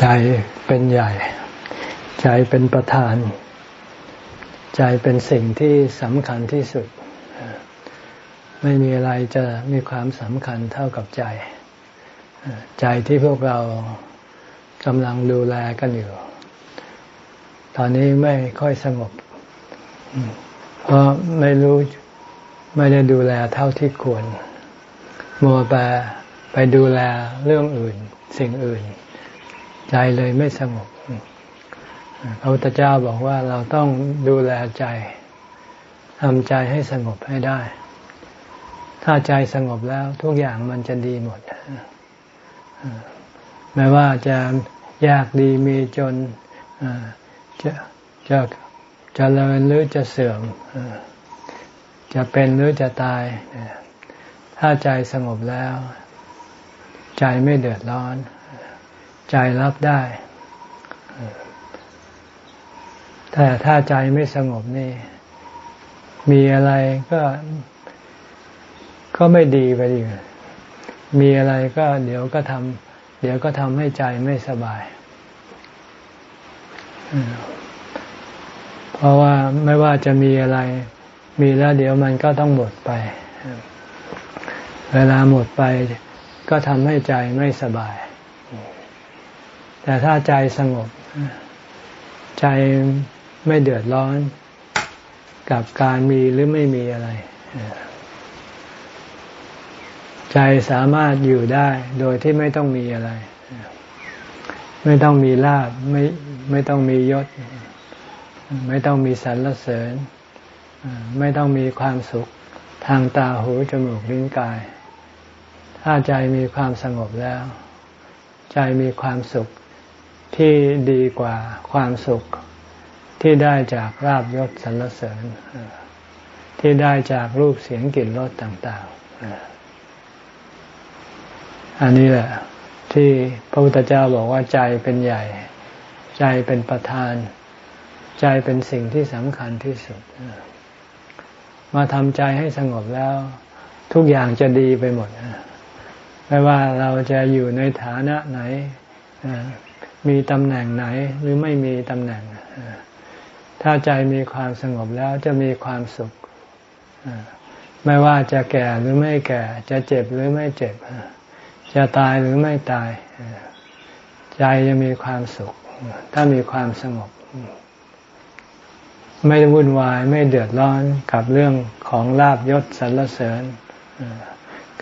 ใจเป็นใหญ่ ใจเป็นประธาน ใจเป็นสิ่งที่สำคัญที่สุด ไม่มีอะไรจะมีความสำคัญเท่ากับใจ ใจที่พวกเรากำลังดูแลกันอยู่ ตอนนี้ไม่ค่อยสงบ เพราะไม่รู้ไม่ได้ดูแลเท่าที่ควร มัวไปไปดูแลเรื่องอื่น สิ่งอื่น ใจเลยไม่สงบพระพุทธเจ้าบอกว่าเราต้องดูแลใจทำใจให้สงบให้ได้ ถ้าใจสงบแล้วทุกอย่างมันจะดีหมดไม่ว่าจะยากดีมีจนจะจะจะเจริญหรือจะเสื่อมจะเป็นหรือจะตาย ถ้าใจสงบแล้ว ใจไม่เดือดร้อน ใจรับได้ แต่ถ้าใจไม่สงบนี่ มีอะไรก็ก็ไม่ดีไปอยู่มีอะไรก็เดี๋ยวก็ทำเดี๋ยวก็ทำให้ใจไม่สบาย เพราะว่าไม่ว่าจะมีอะไร มีแล้วเดี๋ยวมันก็ต้องหมดไป เวลาหมดไปก็ทำให้ใจไม่สบาย แต่ถ้าใจสงบ ใจไม่เดือดร้อนกับการมีหรือไม่มีอะไร ใจสามารถอยู่ได้โดยที่ไม่ต้องมีอะไร ไม่ต้องมีลาบไม่ไม่ต้องมียศ ไม่ต้องมีสรรเสริญ ไม่ต้องมีความสุขทางตาหูจมูกลิ้นกาย ถ้าใจมีความสงบแล้ว ใจมีความสุข ที่ดีกว่าความสุขที่ได้จากราบยศสรรเสริญ ที่ได้จากรูปเสียงกลิ่นรสต่าง ๆ อันนี้แหละ ที่พระพุทธเจ้าบอกว่าใจเป็นใหญ่ ใจเป็นประธาน ใจเป็นสิ่งที่สำคัญที่สุด มาทำใจให้สงบแล้ว ทุกอย่างจะดีไปหมด ไม่ว่าเราจะอยู่ในฐานะไหน มีตำแหน่งไหนหรือไม่มีตำแหน่ง ถ้าใจมีความสงบแล้วจะมีความสุข ไม่ว่าจะแก่หรือไม่แก่ จะเจ็บหรือไม่เจ็บ จะตายหรือไม่ตาย ใจจะมีความสุข ถ้ามีความสงบ ไม่วุ่นวายไม่เดือดร้อนกับเรื่องของลาบยศสรรเสริญ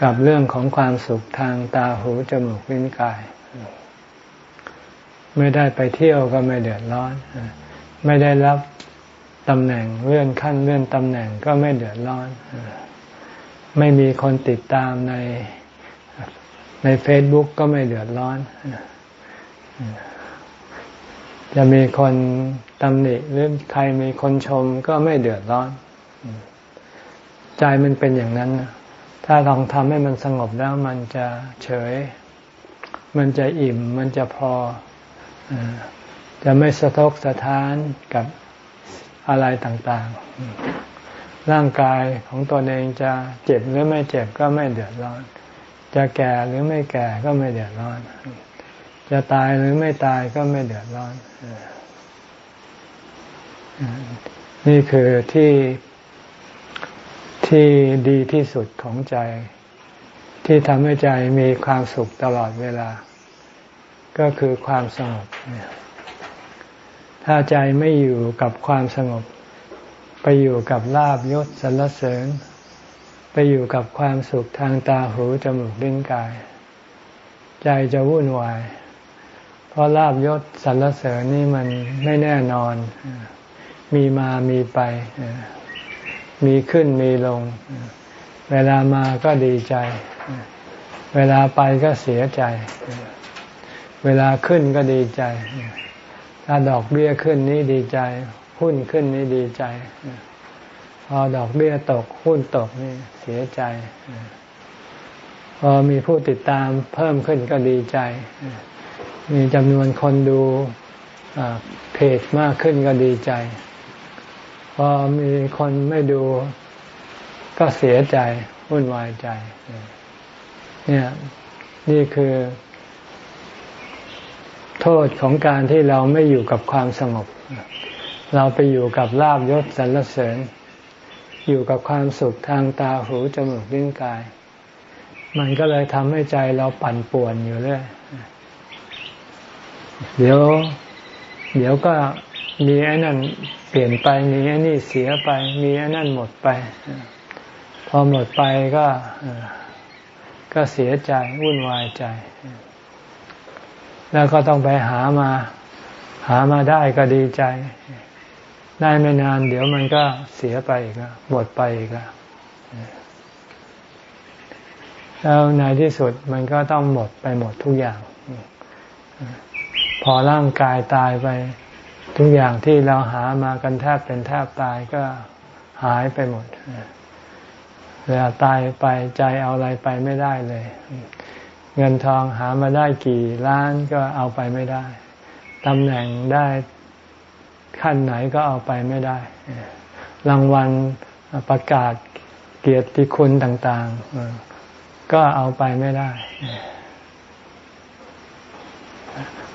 กับเรื่องของความสุขทางตาหูจมูกลิ้นกาย ไม่ได้ไปเที่ยวก็ไม่เดือดร้อน ไม่ได้รับตำแหน่งเลื่อนขั้นเลื่อนตำแหน่งก็ไม่เดือดร้อน ไม่มีคนติดตามในในเฟซบุ๊กก็ไม่เดือดร้อน จะมีคนตำหนิหรือใครมีคนชมก็ไม่เดือดร้อน ใจมันเป็นอย่างนั้น ถ้าลองทำให้มันสงบแล้วมันจะเฉย มันจะอิ่ม มันจะพอ จะไม่สะทกสะท้านกับอะไรต่างๆ ร่างกายของตนเองจะเจ็บหรือไม่เจ็บก็ไม่เดือดร้อน จะแก่หรือไม่แก่ก็ไม่เดือดร้อน จะตายหรือไม่ตายก็ไม่เดือดร้อน นี่คือที่ที่ดีที่สุดของใจ ที่ทำให้ใจมีความสุขตลอดเวลา ก็คือความสงบ ถ้าใจไม่อยู่กับความสงบ ไปอยู่กับลาบยศสรรเสริญ ไปอยู่กับความสุขทางตาหูจมูกลิ้นกาย ใจจะวุ่นวาย เพราะลาบยศสรรเสริญนี่มันไม่แน่นอน มีมามีไป มีขึ้นมีลง เวลามาก็ดีใจ เวลาไปก็เสียใจ เวลาขึ้นก็ดีใจ ถ้าดอกเบี้ยขึ้นนี่ดีใจ หุ้นขึ้นนี่ดีใจ พอดอกเบี้ยตก หุ้นตกนี่เสียใจ พอมีผู้ติดตามเพิ่มขึ้นก็ดีใจ มีจำนวนคนดูเพจมากขึ้นก็ดีใจ พอมีคนไม่ดูก็เสียใจวุ่นวายใจ เนี่ย นี่คือ โทษของการที่เราไม่อยู่กับความสงบ เราไปอยู่กับลาบยศสรรเสริญ อยู่กับความสุขทางตาหูจมูกลิ้นกาย มันก็เลยทำให้ใจเราปั่นป่วนอยู่เรื่อยเดี๋ยว เดี๋ยวก็มีไอ้นั่นเปลี่ยนไปมีไอ้นี่เสียไป มีไอ้นั่นหมดไป พอหมดไปก็ก็เสียใจวุ่นวายใจ แล้วก็ต้องไปหามา หามาได้ก็ดีใจ ได้ไม่นานเดี๋ยวมันก็เสียไปอีกหมดไปอีกแล้วในที่สุดมันก็ต้องหมดไปหมดทุกอย่าง พอร่างกายตายไป ทุกอย่างที่เราหามากันแทบเป็นแทบตายก็หายไปหมดเวลาตายไปใจเอาอะไรไปไม่ได้เลย เงินทองหามาได้กี่ล้านก็เอาไปไม่ได้ตำแหน่งได้ขั้นไหนก็เอาไปไม่ได้ รางวัลประกาศเกียรติคุณต่างๆ ก็เอาไปไม่ได้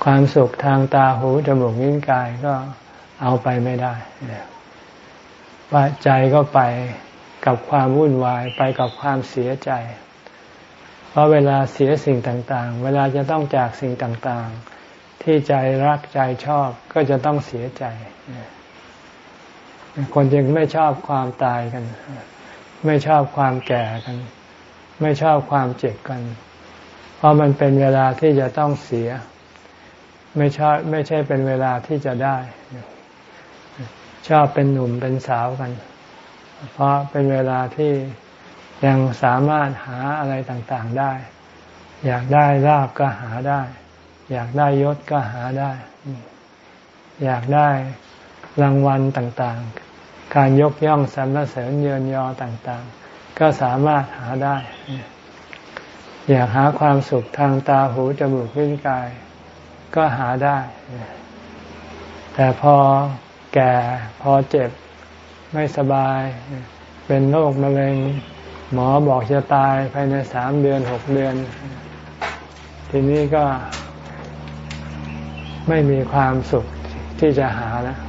ความสุขทางตาหูจมูกนิ้วกายก็เอาไปไม่ได้ว่าใจก็ไปกับความวุ่นวายไปกับความเสียใจ เพราะเวลาเสียสิ่งต่างๆ เวลาจะต้องจากสิ่งต่างๆ ที่ใจรักใจชอบก็จะต้องเสียใจ คนจึงไม่ชอบความตายกัน ไม่ชอบความแก่กัน ไม่ชอบความเจ็บกัน เพราะมันเป็นเวลาที่จะต้องเสีย ไม่ชอบไม่ใช่เป็นเวลาที่จะได้ ชอบเป็นหนุ่มเป็นสาวกัน เพราะเป็นเวลาที่ ยังสามารถหาอะไรต่างๆได้ อยากได้ลาบก็หาได้ อยากได้ยศก็หาได้ อยากได้รางวัลต่างๆ การยกย่องสรรเสริญเยินยอต่างๆ ก็สามารถหาได้ อยากหาความสุขทางตาหูจมูกลิ้นกาย ก็หาได้ แต่พอแก่พอเจ็บไม่สบาย เป็นโรคมะเร็ง หมอบอกจะตายภายในสามเดือนหกเดือน ทีนี้ก็ไม่มีความสุขที่จะหาแล้ว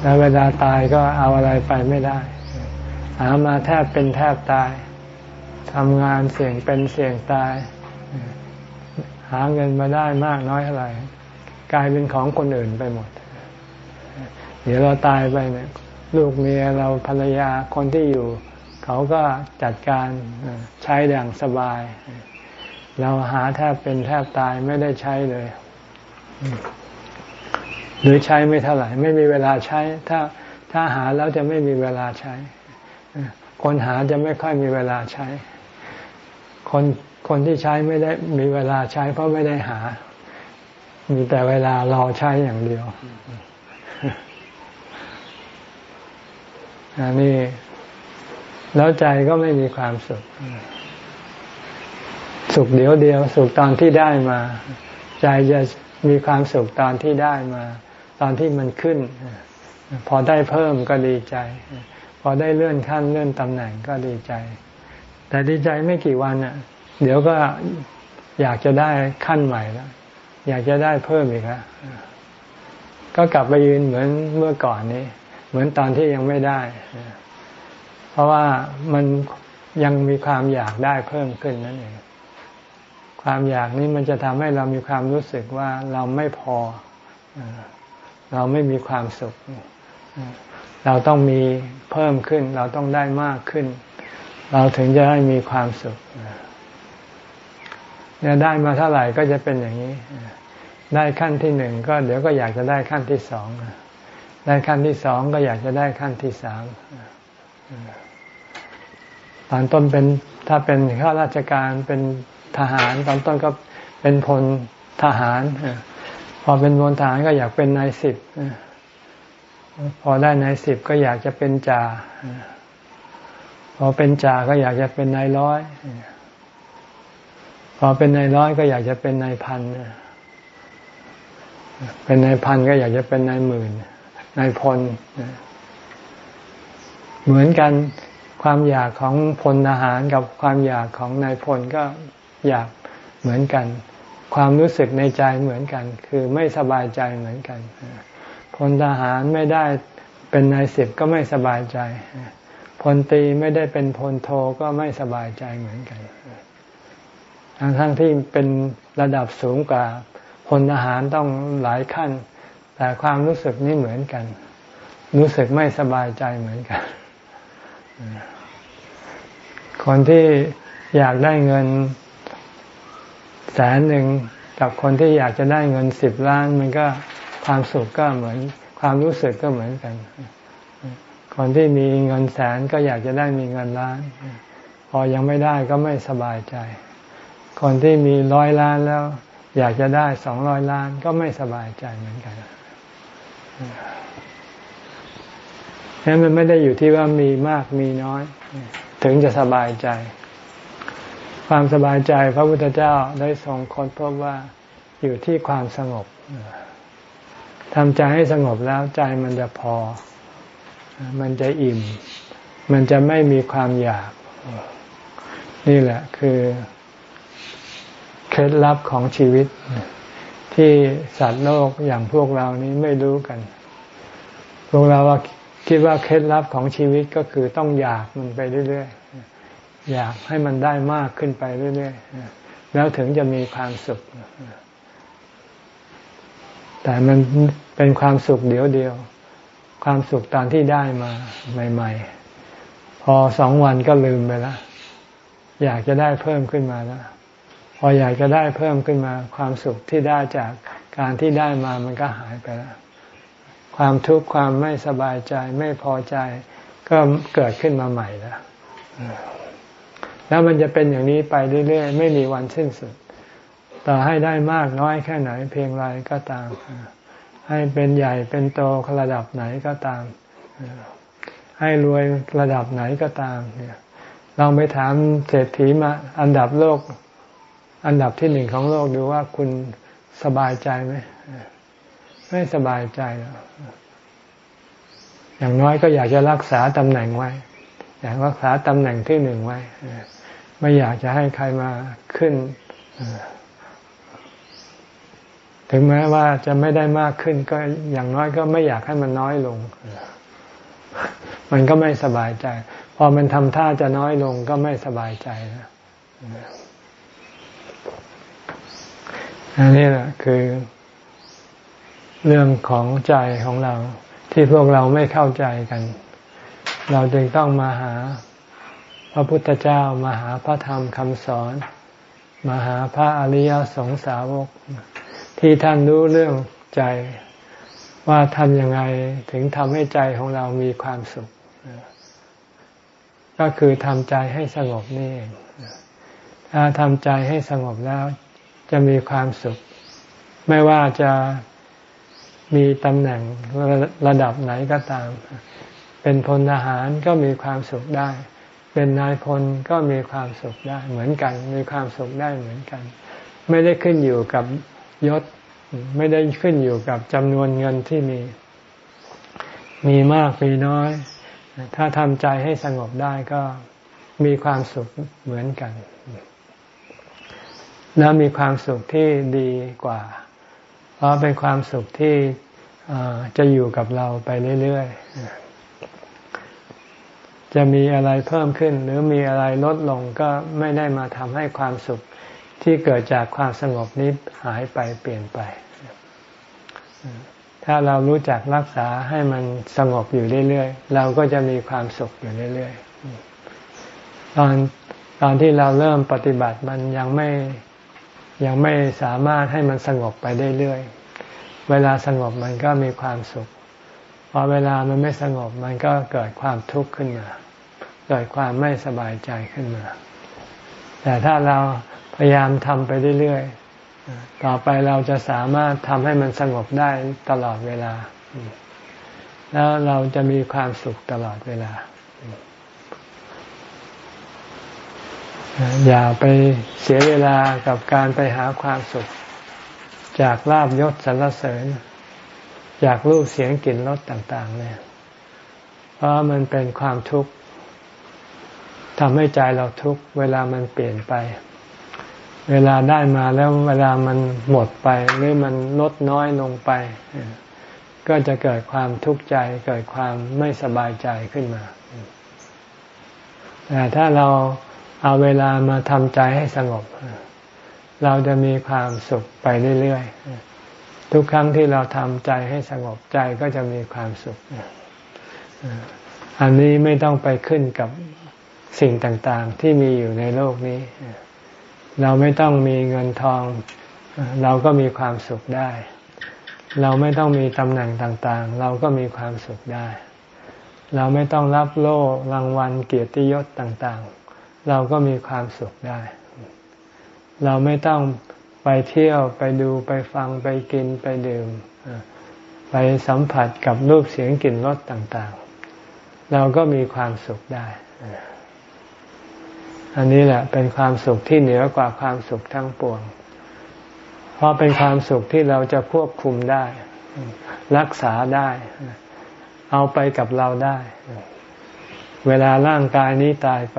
แล้วเวลาตายก็เอาอะไรไปไม่ได้ หามาแทบเป็นแทบตายทำงานเสี่ยงเป็นเสี่ยงตาย หาเงินมาได้มากน้อยเท่าไหร่กลายเป็นของคนอื่นไปหมด เดี๋ยวเราตายไปเนี่ย ลูกเมียเราภรรยาคนที่อยู่ เขาก็จัดการใช้อย่างสบาย เราหาแทบเป็นแทบตายไม่ได้ใช้เลย หรือใช้ไม่เท่าไหร่ ไม่มีเวลาใช้ ถ้าถ้าหาแล้วจะไม่มีเวลาใช้ คนหาจะไม่ค่อยมีเวลาใช้ คนคนที่ใช้ไม่ได้มีเวลาใช้เพราะไม่ได้หา มีแต่เวลารอใช้อย่างเดียว นนี้แล้วใจก็ไม่มีความสุข สุขเดียวเดียว สุขตอนที่ได้มา ใจจะมีความสุขตอนที่ได้มา ตอนที่มันขึ้น พอได้เพิ่มก็ดีใจ พอได้เลื่อนขั้นเลื่อนตำแหน่งก็ดีใจ แต่ดีใจไม่กี่วันอะ เดี๋ยวก็อยากจะได้ขั้นใหม่แล้วอยากจะได้เพิ่มอีกแล้วก็กลับไปยืนเหมือนเมื่อก่อนนี้ เหมือนตอนที่ยังไม่ได้ เพราะว่ามันยังมีความอยากได้เพิ่มขึ้นนั่นเองความอยากนี้มันจะทำให้เรามีความรู้สึกว่าเราไม่พอ เราไม่มีความสุข เราต้องมีเพิ่มขึ้น เราต้องได้มากขึ้น เราถึงจะได้มีความสุขเนี่ยได้มาเท่าไหร่ก็จะเป็นอย่างนี้ ได้ขั้นที่หนึ่งก็เดี๋ยวก็อยากจะได้ขั้นที่สอง ได้ขั้นที่สองก็อยากจะได้ขั้นที่สามตอนต้นเป็นถ้าเป็นข้าราชการเป็นทหาร ตอนต้นก็เป็นพลทหารพอเป็นพลทหารก็อยากเป็นนายสิบพอได้นายสิบก็อยากจะเป็นจ่าพอเป็นจ่าก็อยากจะเป็นนายร้อยพอเป็นนายร้อยก็อยากจะเป็นนายพันเป็นนายพันก็อยากจะเป็นนายหมื่น นายพล เหมือนกันความอยากของพลทหารกับความอยากของนายพลก็อยากเหมือนกัน ความรู้สึกในใจเหมือนกัน คือไม่สบายใจเหมือนกันพลทหารไม่ได้เป็นนายสิบก็ไม่สบายใจพลตีไม่ได้เป็นพลโทก็ไม่สบายใจเหมือนกันทั้งทั้งที่เป็นระดับสูงกว่าพลทหารต้องหลายขั้น แต่ความรู้สึกนี่เหมือนกัน รู้สึกไม่สบายใจเหมือนกัน คนที่อยากได้เงินแสนหนึ่งกับคนที่อยากจะได้เงินสิบล้าน มันก็ความสุขก็เหมือน ความรู้สึกก็เหมือนกัน คนที่มีเงินแสนก็อยากจะได้มีเงินล้าน พอยังไม่ได้ก็ไม่สบายใจ คนที่มีร้อยล้านแล้ว อยากจะได้สองร้อยล้านก็ไม่สบายใจเหมือนกัน นั้นมันไม่ได้อยู่ที่ว่ามีมากมีน้อย ถึงจะสบายใจ ความสบายใจพระพุทธเจ้าได้ทรงค้นพบว่าอยู่ที่ความสงบทำใจให้สงบแล้วใจมันจะพอ มันจะอิ่ม มันจะไม่มีความอยาก นี่แหละคือ เคล็ดลับของชีวิต ที่สัตว์โลกอย่างพวกเรานี้ไม่รู้กัน พวกเราคิดว่าเคล็ดลับของชีวิตก็คือต้องอยากมันไปเรื่อยๆ อยากให้มันได้มากขึ้นไปเรื่อยๆ แล้วถึงจะมีความสุข แต่มันเป็นความสุขเดียวเดียว ความสุขตอนที่ได้มาใหม่ ๆ พอสองวันก็ลืมไปแล้วอยากจะได้เพิ่มขึ้นมาแล้ว พออยากจะได้เพิ่มขึ้นมาความสุขที่ได้จากการที่ได้มามันก็หายไปแล้วความทุกข์ความไม่สบายใจไม่พอใจก็เกิดขึ้นมาใหม่แล้วแล้วมันจะเป็นอย่างนี้ไปเรื่อยๆ ไม่มีวันสิ้นสุด ต่อให้ได้มากน้อยแค่ไหน เพียงไรก็ตาม ให้เป็นใหญ่เป็นโตระดับไหนก็ตาม ให้รวยระดับไหนก็ตามเนี่ยลองไปถามเศรษฐีมาอันดับโลก อันดับที่หนึ่งของโลกดูว่าคุณสบายใจไหมไม่สบายใจหรอกอย่างน้อยก็อยากจะรักษาตำแหน่งไว้ อยากรักษาตำแหน่งที่หนึ่งไว้ไม่อยากจะให้ใครมาขึ้นถึงแม้ว่าจะไม่ได้มากขึ้น ก็อย่างน้อยก็ไม่อยากให้มันน้อยลง มันก็ไม่สบายใจ พอมันทำท่าจะน้อยลงก็ไม่สบายใจนะ อันนี้แหละคือ เรื่องของใจของเรา ที่พวกเราไม่เข้าใจกัน เราจึงต้องมาหา พระพุทธเจ้ามาหาพระธรรมคำสอน มาหาพระอริยสงสาวก ที่ท่านรู้เรื่องใจว่าทำยังไงถึงทำให้ใจของเรามีความสุข ก็คือทำใจให้สงบนี่เองถ้าทำใจให้สงบแล้ว จะมีความสุข ไม่ว่าจะมีตำแหน่งระดับไหนก็ตาม เป็นพลทหารก็มีความสุขได้ เป็นนายพลก็มีความสุขได้ เหมือนกัน มีความสุขได้เหมือนกัน ไม่ได้ขึ้นอยู่กับยศ ไม่ได้ขึ้นอยู่กับจำนวนเงินที่มี มีมากมีน้อย ถ้าทำใจให้สงบได้ก็มีความสุขเหมือนกัน แล้วมีความสุขที่ดีกว่า เพราะเป็นความสุขที่จะอยู่กับเราไปเรื่อยๆ จะมีอะไรเพิ่มขึ้น หรือมีอะไรลดลงก็ไม่ได้มาทำให้ความสุขที่เกิดจากความสงบนี้หายไปเปลี่ยนไป ถ้าเรารู้จักรักษาให้มันสงบอยู่เรื่อยๆ เราก็จะมีความสุขอยู่เรื่อยๆ ตอนตอนที่เราเริ่มปฏิบัติมันยังไม่ ยังไม่สามารถให้มันสงบไปได้เรื่อย เวลาสงบมันก็มีความสุข พอเวลามันไม่สงบมันก็เกิดความทุกข์ขึ้นมา เกิดความไม่สบายใจขึ้นมา แต่ถ้าเราพยายามทำไปเรื่อยๆ ต่อไปเราจะสามารถทำให้มันสงบได้ตลอดเวลา แล้วเราจะมีความสุขตลอดเวลา อย่าไปเสียเวลากับการไปหาความสุข จากลาบยศสรรเสริญ จากรูปเสียงกลิ่นรสต่างๆ เนี่ย เพราะมันเป็นความทุกข์ทำให้ใจเราทุกข์เวลามันเปลี่ยนไป เวลาได้มาแล้วเวลามันหมดไปหรือมันลดน้อยลงไป ก็จะเกิดความทุกข์ใจเกิดความไม่สบายใจขึ้นมาแต่ถ้าเรา เอาเวลามาทำใจให้สงบ เราจะมีความสุขไปเรื่อยๆ ทุกครั้งที่เราทำใจให้สงบใจก็จะมีความสุข อันนี้ไม่ต้องไปขึ้นกับสิ่งต่างๆ ที่มีอยู่ในโลกนี้ เราไม่ต้องมีเงินทอง เราก็มีความสุขได้ เราไม่ต้องมีตำแหน่งต่างๆ เราก็มีความสุขได้ เราไม่ต้องรับโล่รางวัลเกียรติยศต่างๆ เราก็มีความสุขได้ เราไม่ต้องไปเที่ยวไปดูไปฟังไปกินไปดื่ม ไปสัมผัสกับรูปเสียงกลิ่นรสต่างๆ เราก็มีความสุขได้ อันนี้แหละเป็นความสุขที่เหนือกว่าความสุขทั้งปวง เพราะเป็นความสุขที่เราจะควบคุมได้ รักษาได้ เอาไปกับเราได้ เวลาร่างกายนี้ตายไป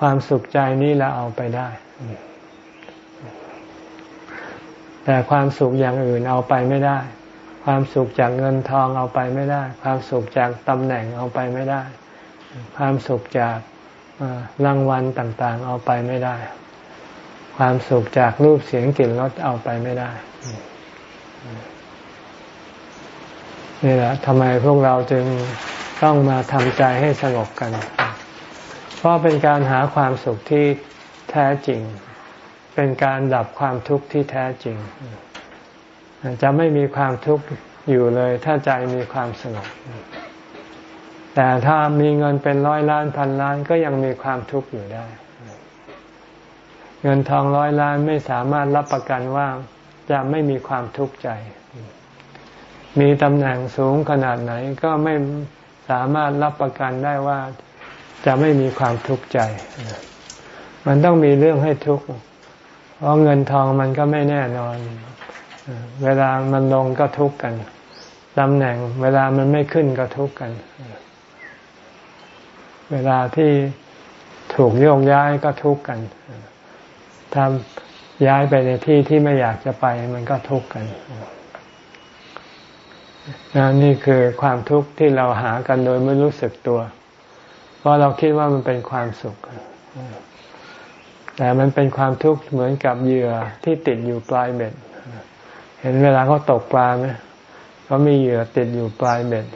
ความสุขใจนี้เราเอาไปได้ แต่ความสุขอย่างอื่นเอาไปไม่ได้ ความสุขจากเงินทองเอาไปไม่ได้ ความสุขจากตำแหน่งเอาไปไม่ได้ ความสุขจากรางวัลต่างๆ เอาไปไม่ได้ ความสุขจากรูปเสียงกลิ่นรสเอาไปไม่ได้นี่แหละทำไมพวกเราจึงต้องมาทำใจให้สงบกัน ราะเป็นการหาความสุขที่แท้จริง เป็นการดับความทุกข์ที่แท้จริง จะไม่มีความทุกข์อยู่เลย ถ้าใจมีความสงบแต่ถ้ามีเงินเป็นร้อยล้านพันล้านก็ยังมีความทุกข์อยู่ได้ เงินทองร้อยล้านไม่สามารถรับประกันว่าจะไม่มีความทุกข์ใจ มีตำแหน่งสูงขนาดไหนก็ไม่สามารถรับประกันได้ว่า จะไม่มีความทุกข์ใจ มันต้องมีเรื่องให้ทุกข์เพราะเงินทองมันก็ไม่แน่นอน เวลามันลงก็ทุกข์กันตำแหน่ง เวลามันไม่ขึ้นก็ทุกข์กัน เวลาที่ถูกโยกย้ายก็ทุกข์กันถ้าย้ายไปในที่ที่ไม่อยากจะไปมันก็ทุกข์กันนนี่คือความทุกข์ที่เราหากันโดยไม่รู้สึกตัว เพราะเราคิดว่ามันเป็นความสุข แต่มันเป็นความทุกข์เหมือนกับเหยื่อที่ติดอยู่ปลายเบ็ด เห็นเวลาเขาตกปลาไหมเขามีเหยื่อติดอยู่ปลายเบ็ด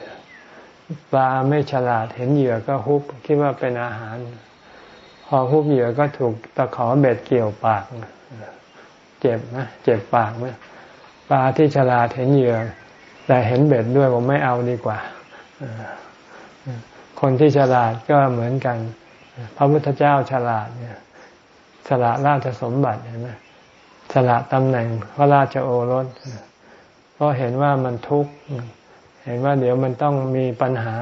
ปลาไม่ฉลาดเห็นเหยื่อก็ฮุบคิดว่าเป็นอาหาร พอฮุบเหยื่อก็ถูกตะขอเบ็ดเกี่ยวปากเจ็บนะเจ็บปากไหมปลาที่ฉลาดเห็นเหยื่อแต่เห็นเบ็ดด้วยผมไม่เอาดีกว่า คนที่ฉลาดก็เหมือนกัน พระพุทธเจ้าฉลาดเนี่ยสละราชสมบัติเห็นไหมสละตำแหน่งพระราชโอรสเพราะเห็นว่ามันทุกข์เห็นว่าเดี๋ยวมันต้องมีปัญหา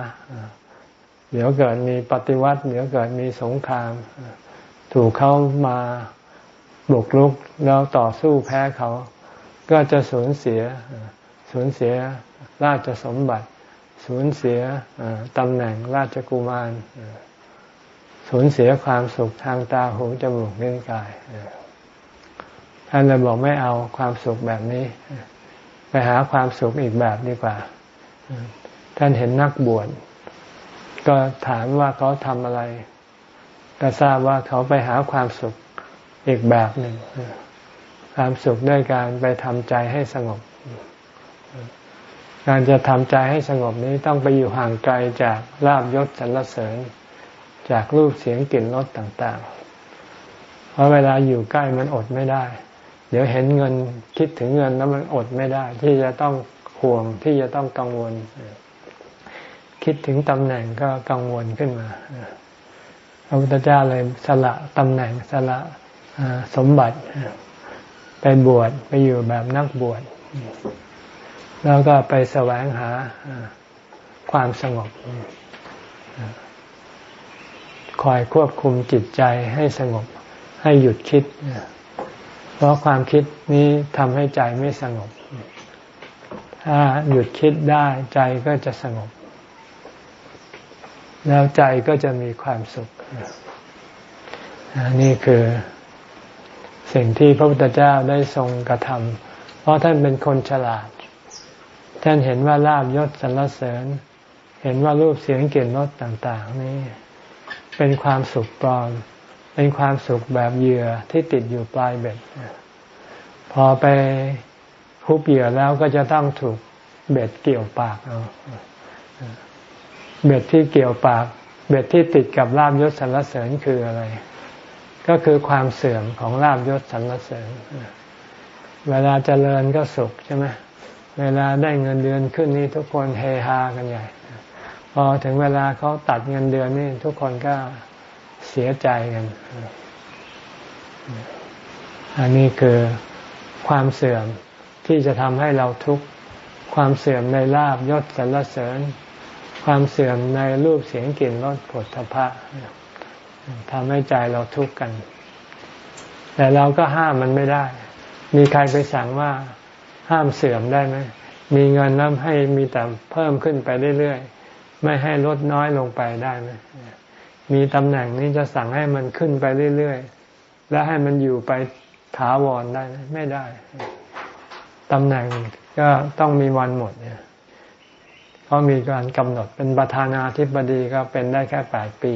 เดี๋ยวเกิดมีปฏิวัติ เดี๋ยวเกิดมีสงคราม ถูกเขามาบุกรุกแล้วต่อสู้แพ้เขา ก็จะสูญเสียสูญเสียราชสมบัติ สูญเสียตำแหน่งราชกุมารสูญเสียความสุขทางตาหูจมูกลิ้นกายท่านเลยบอกไม่เอาความสุขแบบนี้ ไปหาความสุขอีกแบบดีกว่า ท่านเห็นนักบวชก็ถามว่าเขาทำอะไร ก็ทราบว่าเขาไปหาความสุขอีกแบบหนึ่งความสุขด้วยการไปทำใจให้สงบ การจะทำใจให้สงบนี้ต้องไปอยู่ห่างไกลจากลาบยศสรรเสริญ จากรูปเสียงกลิ่นรสต่างๆ เพราะเวลาอยู่ใกล้มันอดไม่ได้ เดี๋ยวเห็นเงินคิดถึงเงินแล้วมันอดไม่ได้ ที่จะต้องห่วงที่จะต้องกังวล คิดถึงตำแหน่งก็กังวลขึ้นมาพระพุทธเจ้าเลยสละตำแหน่งสละสมบัติไปบวชไปอยู่แบบนักบวช แล้วก็ไปแสวงหาความสงบ คอยควบคุมจิตใจให้สงบ ให้หยุดคิด เพราะความคิดนี้ทำให้ใจไม่สงบ ถ้าหยุดคิดได้ใจก็จะสงบ แล้วใจก็จะมีความสุข นี่คือสิ่งที่พระพุทธเจ้าได้ทรงกระทำเพราะท่านเป็นคนฉลาด ท่นเห็นว่าลาบยศสรรเสริญ เห็นว่ารูปเสียงกลิ่นรสต่าง ๆ นี่ เป็นความสุขปลอม เป็นความสุขแบบเหยื่อที่ติดอยู่ปลายเบ็ด พอไปคุบเหยื่อแล้วก็จะต้องถูกเบ็ดเกี่ยวปากเอาเบ็ดที่เกี่ยวปาก เบ็ดที่ติดกับลาบยศสรรเสริญคืออะไร ก็คือความเสื่อมของลาบยศสรรเสริญ เวลาเจริญก็สุขใช่ไหมเวลาได้เงินเดือนขึ้นนี่ทุกคนเฮฮากันใหญ่ พอถึงเวลาเขาตัดเงินเดือนนี่ทุกคนก็เสียใจกัน อันนี้คือความเสื่อมที่จะทำให้เราทุกข์ ความเสื่อมในลาบยศสรรเสริญ ความเสื่อมในรูปเสียงกลิ่นรสผลทพะทำให้ใจเราทุกข์กัน แต่เราก็ห้ามมันไม่ได้ มีใครไปสั่งว่า ห้ามเสื่อมได้ไหมมีเงินแล้วให้มีแต่เพิ่มขึ้นไปเรื่อยๆ ไม่ให้ลดน้อยลงไปได้ไหมมีตำแหน่งนี้จะสั่งให้มันขึ้นไปเรื่อยๆ และให้มันอยู่ไปถาวรได้ไหมไม่ได้ตำแหน่งก็ต้องมีวันหมดเนี่ยเขามีการกำหนดเป็นประธานาธิบดีก็เป็นได้แค่แปดปี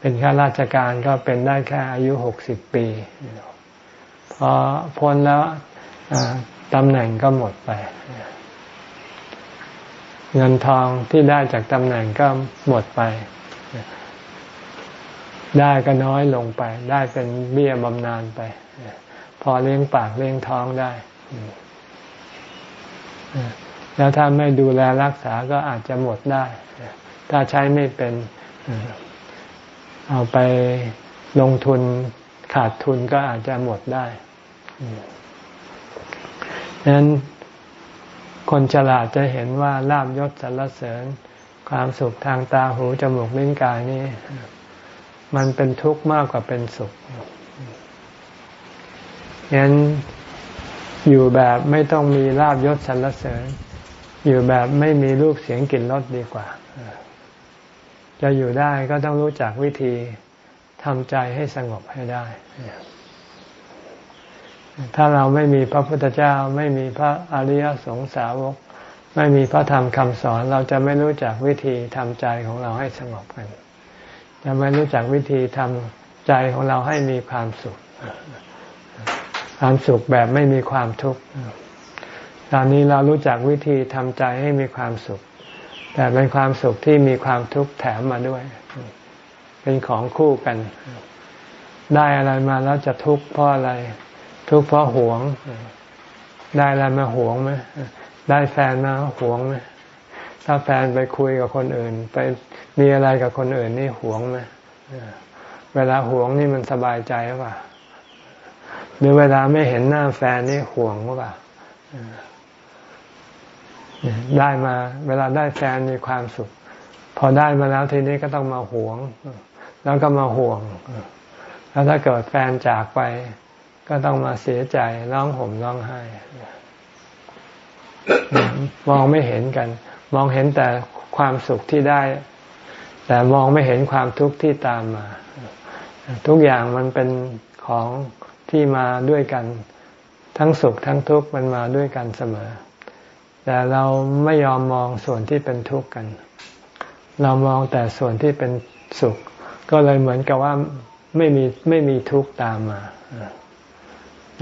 เป็นข้าราชการก็เป็นได้แค่อายุหกสิบปี พอพ้นแล้วตำแหน่งก็หมดไป เงินทองที่ได้จากตำแหน่งก็หมดไป ได้ก็น้อยลงไป ได้เป็นเบี้ยบำนาญไป พอเลี้ยงปากเลี้ยงท้องได้แล้วถ้าไม่ดูแลรักษาก็อาจจะหมดได้ ถ้าใช้ไม่เป็น เอาไปลงทุนขาดทุนก็อาจจะหมดได้ ดังนั้นคนฉลาดจะเห็นว่าลาบยศสรรเสริญ ความสุขทางตาหูจมูกลิ้นกายนี่มันเป็นทุกข์มากกว่าเป็นสุขงั้นอยู่แบบไม่ต้องมีลาบยศสรรเสริญ อยู่แบบไม่มีรูปเสียงกลิ่นรสดีกว่า จะอยู่ได้ก็ต้องรู้จักวิธีทำใจให้สงบให้ได้ ถ้าเราไม่มีพระพุทธเจ้า ไม่มีพระอริยสงสาวก ไม่มีพระธรรมคำสอน เราจะไม่รู้จักวิธีทำใจของเราให้สงบกัน จะไม่รู้จักวิธีทำใจของเราให้มีความสุข ความสุขแบบไม่มีความทุกข์ตอนนี้เรารู้จักวิธีทำใจให้มีความสุข แต่เป็นความสุขที่มีความทุกข์แถมมาด้วย เป็นของคู่กัน ได้อะไรมาแล้วจะทุกข์เพราะอะไร ทุกข์เพราะหวง ได้อะไรมาหวงไหมได้แฟนมาหวงไหมถ้าแฟนไปคุยกับคนอื่น ไปมีอะไรกับคนอื่นนี่หวงไหมเวลาหวงนี่มันสบายใจหรือเปล่าหรือเวลาไม่เห็นหน้าแฟนนี่หวงหรือเปล่าได้มา เวลาได้แฟนมีความสุข พอได้มาแล้วทีนี้ก็ต้องมาหวง แล้วก็มาห่วง แล้วถ้าเกิดแฟนจากไป ก็ต้องมาเสียใจร้องห่มร้องไห้ มองไม่เห็นกัน มองเห็นแต่ความสุขที่ได้ แต่มองไม่เห็นความทุกข์ที่ตามมา ทุกอย่างมันเป็นของที่มาด้วยกัน ทั้งสุขทั้งทุกข์มันมาด้วยกันเสมอ แต่เราไม่ยอมมองส่วนที่เป็นทุกข์กัน เรามองแต่ส่วนที่เป็นสุข ก็เลยเหมือนกับว่าไม่มีไม่มีทุกข์ตามมา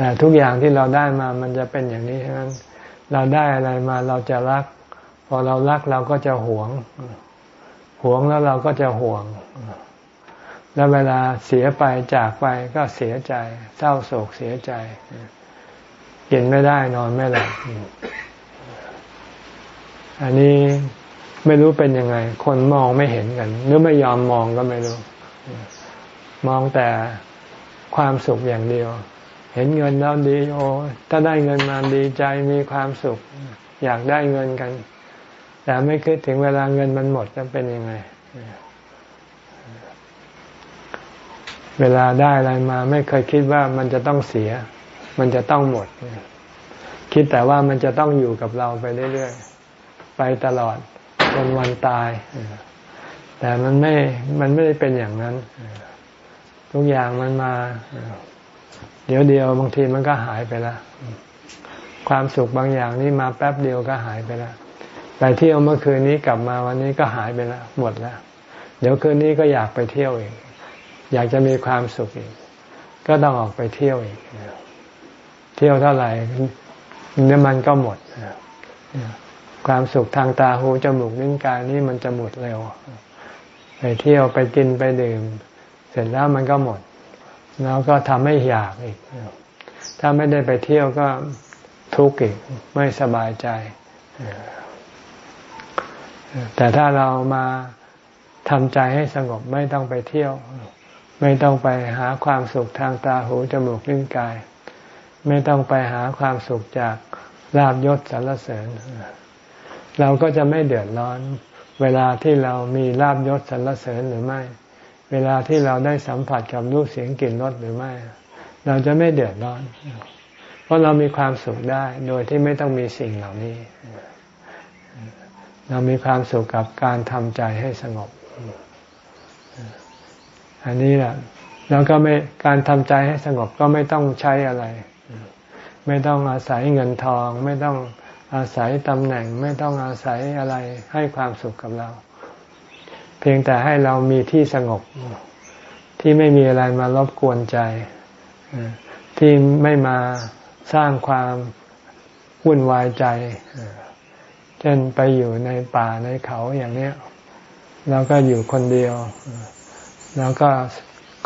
แต่ทุกอย่างที่เราได้มามันจะเป็นอย่างนี้ฉะนั้นเราได้อะไรมาเราจะรัก พอเรารักเราก็จะหวง หวงแล้วเราก็จะห่วง แล้วเวลาเสียไปจากไปก็เสียใจ เศร้าโศกเสียใจกินไม่ได้นอนไม่หลับอันนี้ไม่รู้เป็นยังไง คนมองไม่เห็นกัน หรือไม่ยอมมองก็ไม่รู้ มองแต่ความสุขอย่างเดียว ห็นเงินแล้วดีโอถ้าได้เงินมาดีใจมีความสุข อยากได้เงินกัน แต่ไม่คิดถึงเวลาเงินมันหมดจะเป็นยังไง เวลาได้อะไรมา ไม่เคยคิดว่ามันจะต้องเสีย มันจะต้องหมด คิดแต่ว่ามันจะต้องอยู่กับเราไปเรื่อยๆไปตลอดจนวันตาย แต่มันไม่มันไม่ได้เป็นอย่างนั้น ทุกอย่างมันมา เดี๋ยวเดียวบางทีมันก็หายไปล้วความสุขบางอย่างนี่มาแป๊บเดียวก็หายไปล้วไปเที่ยวเมื่อคืนนี้กลับมาวันนี้ก็หายไปล้วหมดแล้วเดี๋ยวคืนนี้ก็อยากไปเที่ยวอีก อยากจะมีความสุขอีก ก็ต้องออกไปเที่ยวอีกเที่ยวเท่าไหร่เนี่ยมันก็หมดความสุขทางตาหูจมูกลิ้นกายนี่มันจะหมดเร็ว ไปเที่ยวไปกินไปดื่ม เสร็จแล้วมันก็หมด แล้วก็ทำให้อยากอีก ถ้าไม่ได้ไปเที่ยวก็ทุกข์อีก ไม่สบายใจ แต่ถ้าเรามาทำใจให้สงบไม่ต้องไปเที่ยว ไม่ต้องไปหาความสุขทางตาหูจมูกลิ้นกาย ไม่ต้องไปหาความสุขจากลาบยศสรรเสริญ เราก็จะไม่เดือดร้อน เวลาที่เรามีลาบยศสรรเสริญหรือไม่ เวลาที่เราได้สัมผัสกับรูปเสียงกลิ่นรสหรือไม่ เราจะไม่เดือดร้อน เพราะเรามีความสุขได้โดยที่ไม่ต้องมีสิ่งเหล่านี้ เรามีความสุขกับการทำใจให้สงบ อันนี้แหละแล้วก็ไม่การทำใจให้สงบก็ไม่ต้องใช้อะไร ไม่ต้องอาศัยเงินทอง ไม่ต้องอาศัยตำแหน่ง ไม่ต้องอาศัยอะไรให้ความสุขกับเรา เพียงแต่ให้เรามีที่สงบ ที่ไม่มีอะไรมารบกวนใจ ที่ไม่มาสร้างความวุ่นวายใจ เช่นไปอยู่ในป่าในเขาอย่างนี้เราก็อยู่คนเดียว แล้วก็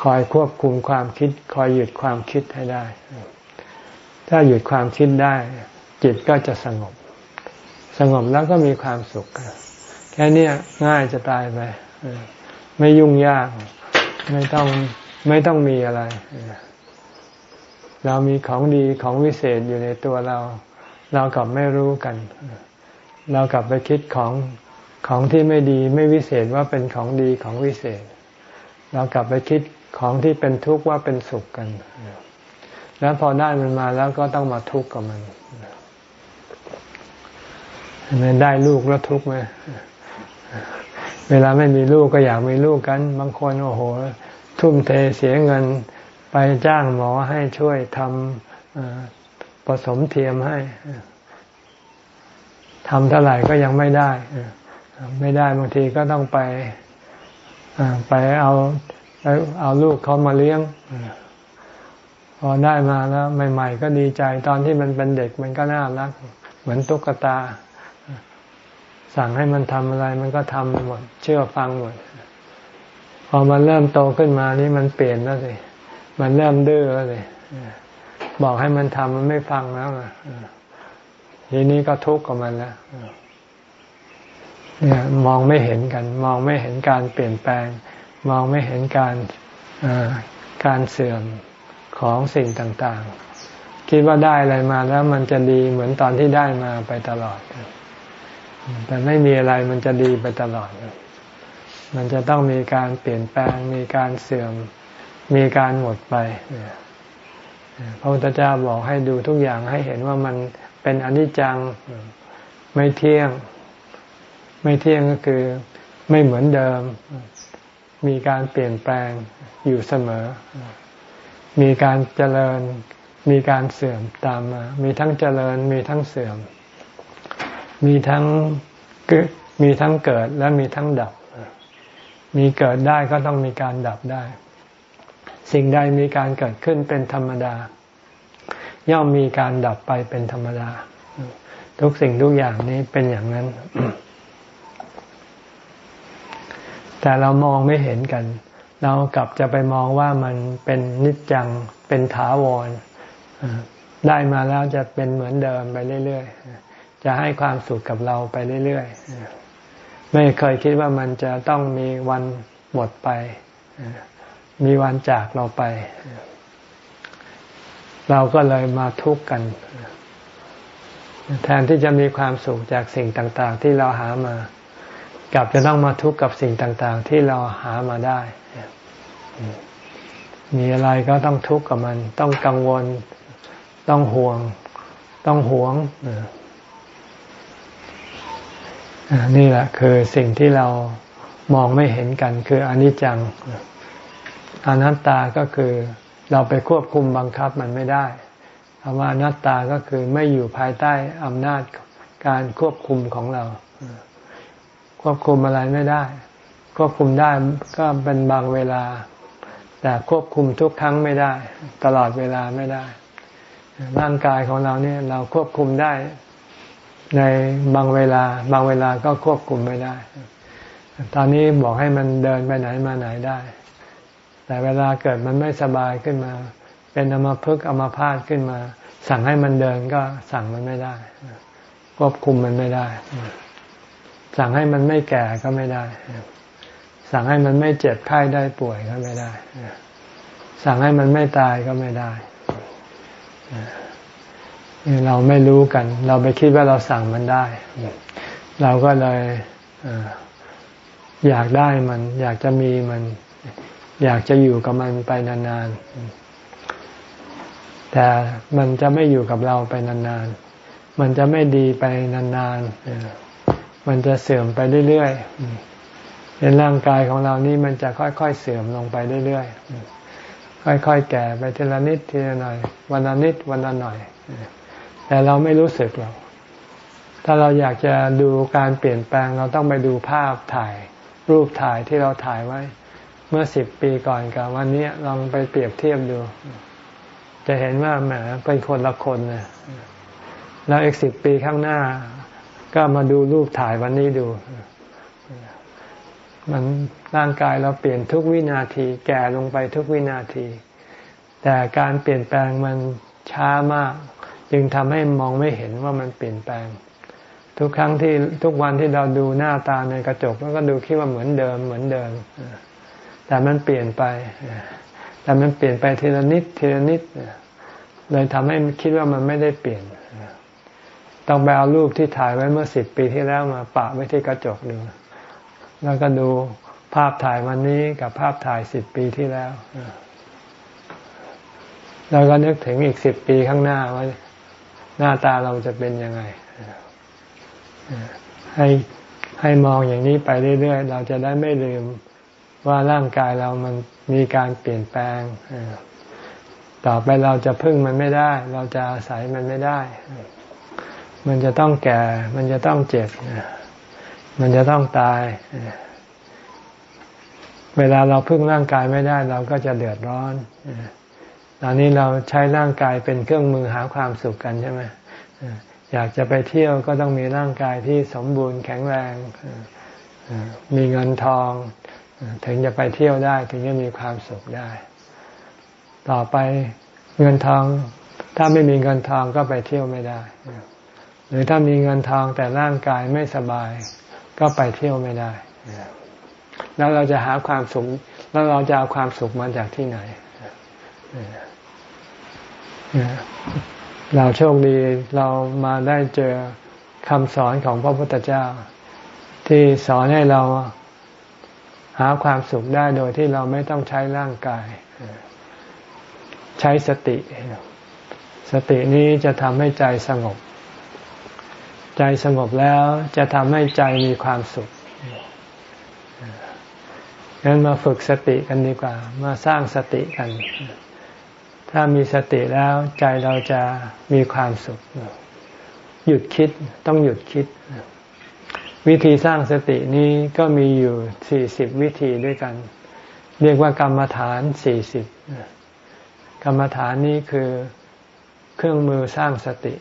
คอยควบคุมความคิด คอยหยุดความคิดให้ได้ ถ้าหยุดความคิดได้ จิตก็จะสงบ สงบแล้วก็มีความสุข แค่นี้ง่ายจะตายไปไม่ยุ่งยาก ไม่ต้องไม่ต้องมีอะไร เรามีของดีของวิเศษอยู่ในตัวเรา เรากลับไม่รู้กัน เรากลับไปคิดของของที่ไม่ดีไม่วิเศษว่าเป็นของดีของวิเศษ เรากลับไปคิดของที่เป็นทุกข์ว่าเป็นสุขกัน แล้วพอได้มันมาแล้วก็ต้องมาทุกข์กับมันได้ลูกแล้วทุกข์ไหม เวลาไม่มีลูกก็อยากมีลูกกัน บางคนโอ้โห ทุ่มเทเสียเงินไปจ้างหมอให้ช่วยทำผสมเทียมให้ทำเท่าไหร่ก็ยังไม่ได้ ไม่ได้บางทีก็ต้องไปไปเอาเอาลูกเขามาเลี้ยงพอได้มาแล้วใหม่ ๆ ก็ดีใจตอนที่มันเป็นเด็กมันก็น่ารัก เหมือนตุ๊กตา สั่งให้มันทำอะไร มันก็ทำหมด เชื่อฟังหมด พอมันเริ่มโตขึ้นมานี่มันเปลี่ยนแล้วสิมันเริ่มดื้อแล้วสิบอกให้มันทำมันไม่ฟังแล้วนะทีนี้ก็ทุกข์กับมันแล้วเนี่ย มองไม่เห็นกัน มองไม่เห็นการเปลี่ยนแปลง มองไม่เห็นการการเสื่อมของสิ่งต่าง ๆ คิดว่าได้อะไรมาแล้วมันจะดีเหมือนตอนที่ได้มาไปตลอด แต่ไม่มีอะไรมันจะดีไปตลอด มันจะต้องมีการเปลี่ยนแปลง มีการเสื่อม มีการหมดไปพระพุทธเจ้าบอกให้ดูทุกอย่างให้เห็นว่ามันเป็นอนิจจังไม่เที่ยง ไม่เที่ยงก็คือไม่เหมือนเดิม มีการเปลี่ยนแปลงอยู่เสมอ มีการเจริญ มีการเสื่อมตามมา มีทั้งเจริญมีทั้งเสื่อม มีทั้งมีทั้งเกิดและมีทั้งดับ มีเกิดได้ก็ต้องมีการดับได้ สิ่งใดมีการเกิดขึ้นเป็นธรรมดา ย่อมมีการดับไปเป็นธรรมดา ทุกสิ่งทุกอย่างนี้เป็นอย่างนั้น แต่เรามองไม่เห็นกัน เรากลับจะไปมองว่ามันเป็นนิจจัง เป็นถาวร ได้มาแล้วจะเป็นเหมือนเดิมไปเรื่อยๆ จะให้ความสุขกับเราไปเรื่อยๆ ไม่เคยคิดว่ามันจะต้องมีวันหมดไป มีวันจากเราไป เราก็เลยมาทุกข์กัน แทนที่จะมีความสุขจากสิ่งต่างๆ ที่เราหามา กลับจะต้องมาทุกข์กับสิ่งต่างๆ ที่เราหามาได้ มีอะไรก็ต้องทุกข์กับมัน ต้องกังวล ต้องห่วง ต้องหวง นี่แหละคือสิ่งที่เรามองไม่เห็นกัน คืออนิจจังอนัตตาก็คือเราไปควบคุมบังคับมันไม่ได้คำว่าอนัตตาก็คือไม่อยู่ภายใต้อำนาจการควบคุมของเรา ควบคุมอะไรไม่ได้ ควบคุมได้ก็เป็นบางเวลา แต่ควบคุมทุกครั้งไม่ได้ ตลอดเวลาไม่ได้ ร่างกายของเราเนี่ยเราควบคุมได้ ในบางเวลา บางเวลาก็ควบคุมไม่ได้ ตอนนี้บอกให้มันเดินไปไหนมาไหนได้ แต่เวลาเกิดมันไม่สบายขึ้นมา เป็นอมาพึกอมาพาดขึ้นมา สั่งให้มันเดินก็สั่งมันไม่ได้ ควบคุมมันไม่ได้ สั่งให้มันไม่แก่ก็ไม่ได้ สั่งให้มันไม่เจ็บไข้ได้ป่วยก็ไม่ได้ สั่งให้มันไม่ตายก็ไม่ได้ เราไม่รู้กัน เราไปคิดว่าเราสั่งมันได้ เราก็เลยอยากได้มัน อยากจะมีมัน อยากจะอยู่กับมันไปนานๆ แต่มันจะไม่อยู่กับเราไปนานๆ มันจะไม่ดีไปนานๆ มันจะเสื่อมไปเรื่อยๆในร่างกายของเรานี่มันจะค่อยๆเสื่อมลงไปเรื่อยๆค่อยๆแก่ไปทีละนิดทีละหน่อย วันละนิดวันละหน่อย แต่เราไม่รู้สึกหรอกถ้าเราอยากจะดูการเปลี่ยนแปลงเราต้องไปดูภาพถ่าย รูปถ่ายที่เราถ่ายไว้ เมื่อสิบปีก่อนกับวันนี้ลองไปเปรียบเทียบดู จะเห็นว่าแหมเป็นคนละคนนะแล้วอีกสิบปีข้างหน้า ก็มาดูรูปถ่ายวันนี้ดู มันร่างกายเราเปลี่ยนทุกวินาที แก่ลงไปทุกวินาที แต่การเปลี่ยนแปลงมันช้ามาก จึงทำให้มองไม่เห็นว่ามันเปลี่ยนแปลง ทุกครั้งที่ทุกวันที่เราดูหน้าตาในกระจกแล้วก็ดูคิดว่าเหมือนเดิมเหมือนเดิม แต่มันเปลี่ยนไปแต่มันเปลี่ยนไปทีละนิดทีละนิดเลยทำให้คิดว่ามันไม่ได้เปลี่ยนต้องไปเอารูปที่ถ่ายไว้เมื่อสิบปีที่แล้วมาปะไว้ที่กระจกดู แล้วก็ดูภาพถ่ายวันนี้กับภาพถ่ายสิบปีที่แล้ว แล้วก็นึกถึงอีกสิบปีข้างหน้าว่า หน้าตาเราจะเป็นยังไงให้ให้มองอย่างนี้ไปเรื่อยๆ เราจะได้ไม่ลืมว่าร่างกายเรามันมีการเปลี่ยนแปลง ต่อไปเราจะพึ่งมันไม่ได้ เราจะอาศัยมันไม่ได้ มันจะต้องแก่ มันจะต้องเจ็บ มันจะต้องตาย เวลาเราพึ่งร่างกายไม่ได้ เราก็จะเดือดร้อน ตอนนี้เราใช้ร่างกายเป็นเครื่องมือหาความสุขกันใช่ไหมอยากจะไปเที่ยวก็ต้องมีร่างกายที่สมบูรณ์แข็งแรง มีเงินทอง ถึงจะไปเที่ยวได้ถึงจะมีความสุขได้ ต่อไปเงินทอง ถ้าไม่มีเงินทองก็ไปเที่ยวไม่ได้ หรือถ้ามีเงินทองแต่ร่างกายไม่สบาย ก็ไปเที่ยวไม่ได้ แล้วเราจะหาความสุข แล้วเราจะเอาความสุขมาจากที่ไหน เราโชคดีเรามาได้เจอคำสอนของพระพุทธเจ้า ที่สอนให้เราหาความสุขได้โดยที่เราไม่ต้องใช้ร่างกาย ใช้สติ สตินี้จะทำให้ใจสงบ ใจสงบแล้วจะทำให้ใจมีความสุขงั้นมาฝึกสติกันดีกว่า มาสร้างสติกัน ถ้ามีสติแล้วใจเราจะมีความสุข หยุดคิดต้องหยุดคิด วิธีสร้างสตินี้ก็มีอยู่สี่สิบวิธีด้วยกัน เรียกว่ากรรมฐานสี่สิบกรรมฐานนี้คือเครื่องมือสร้างสติ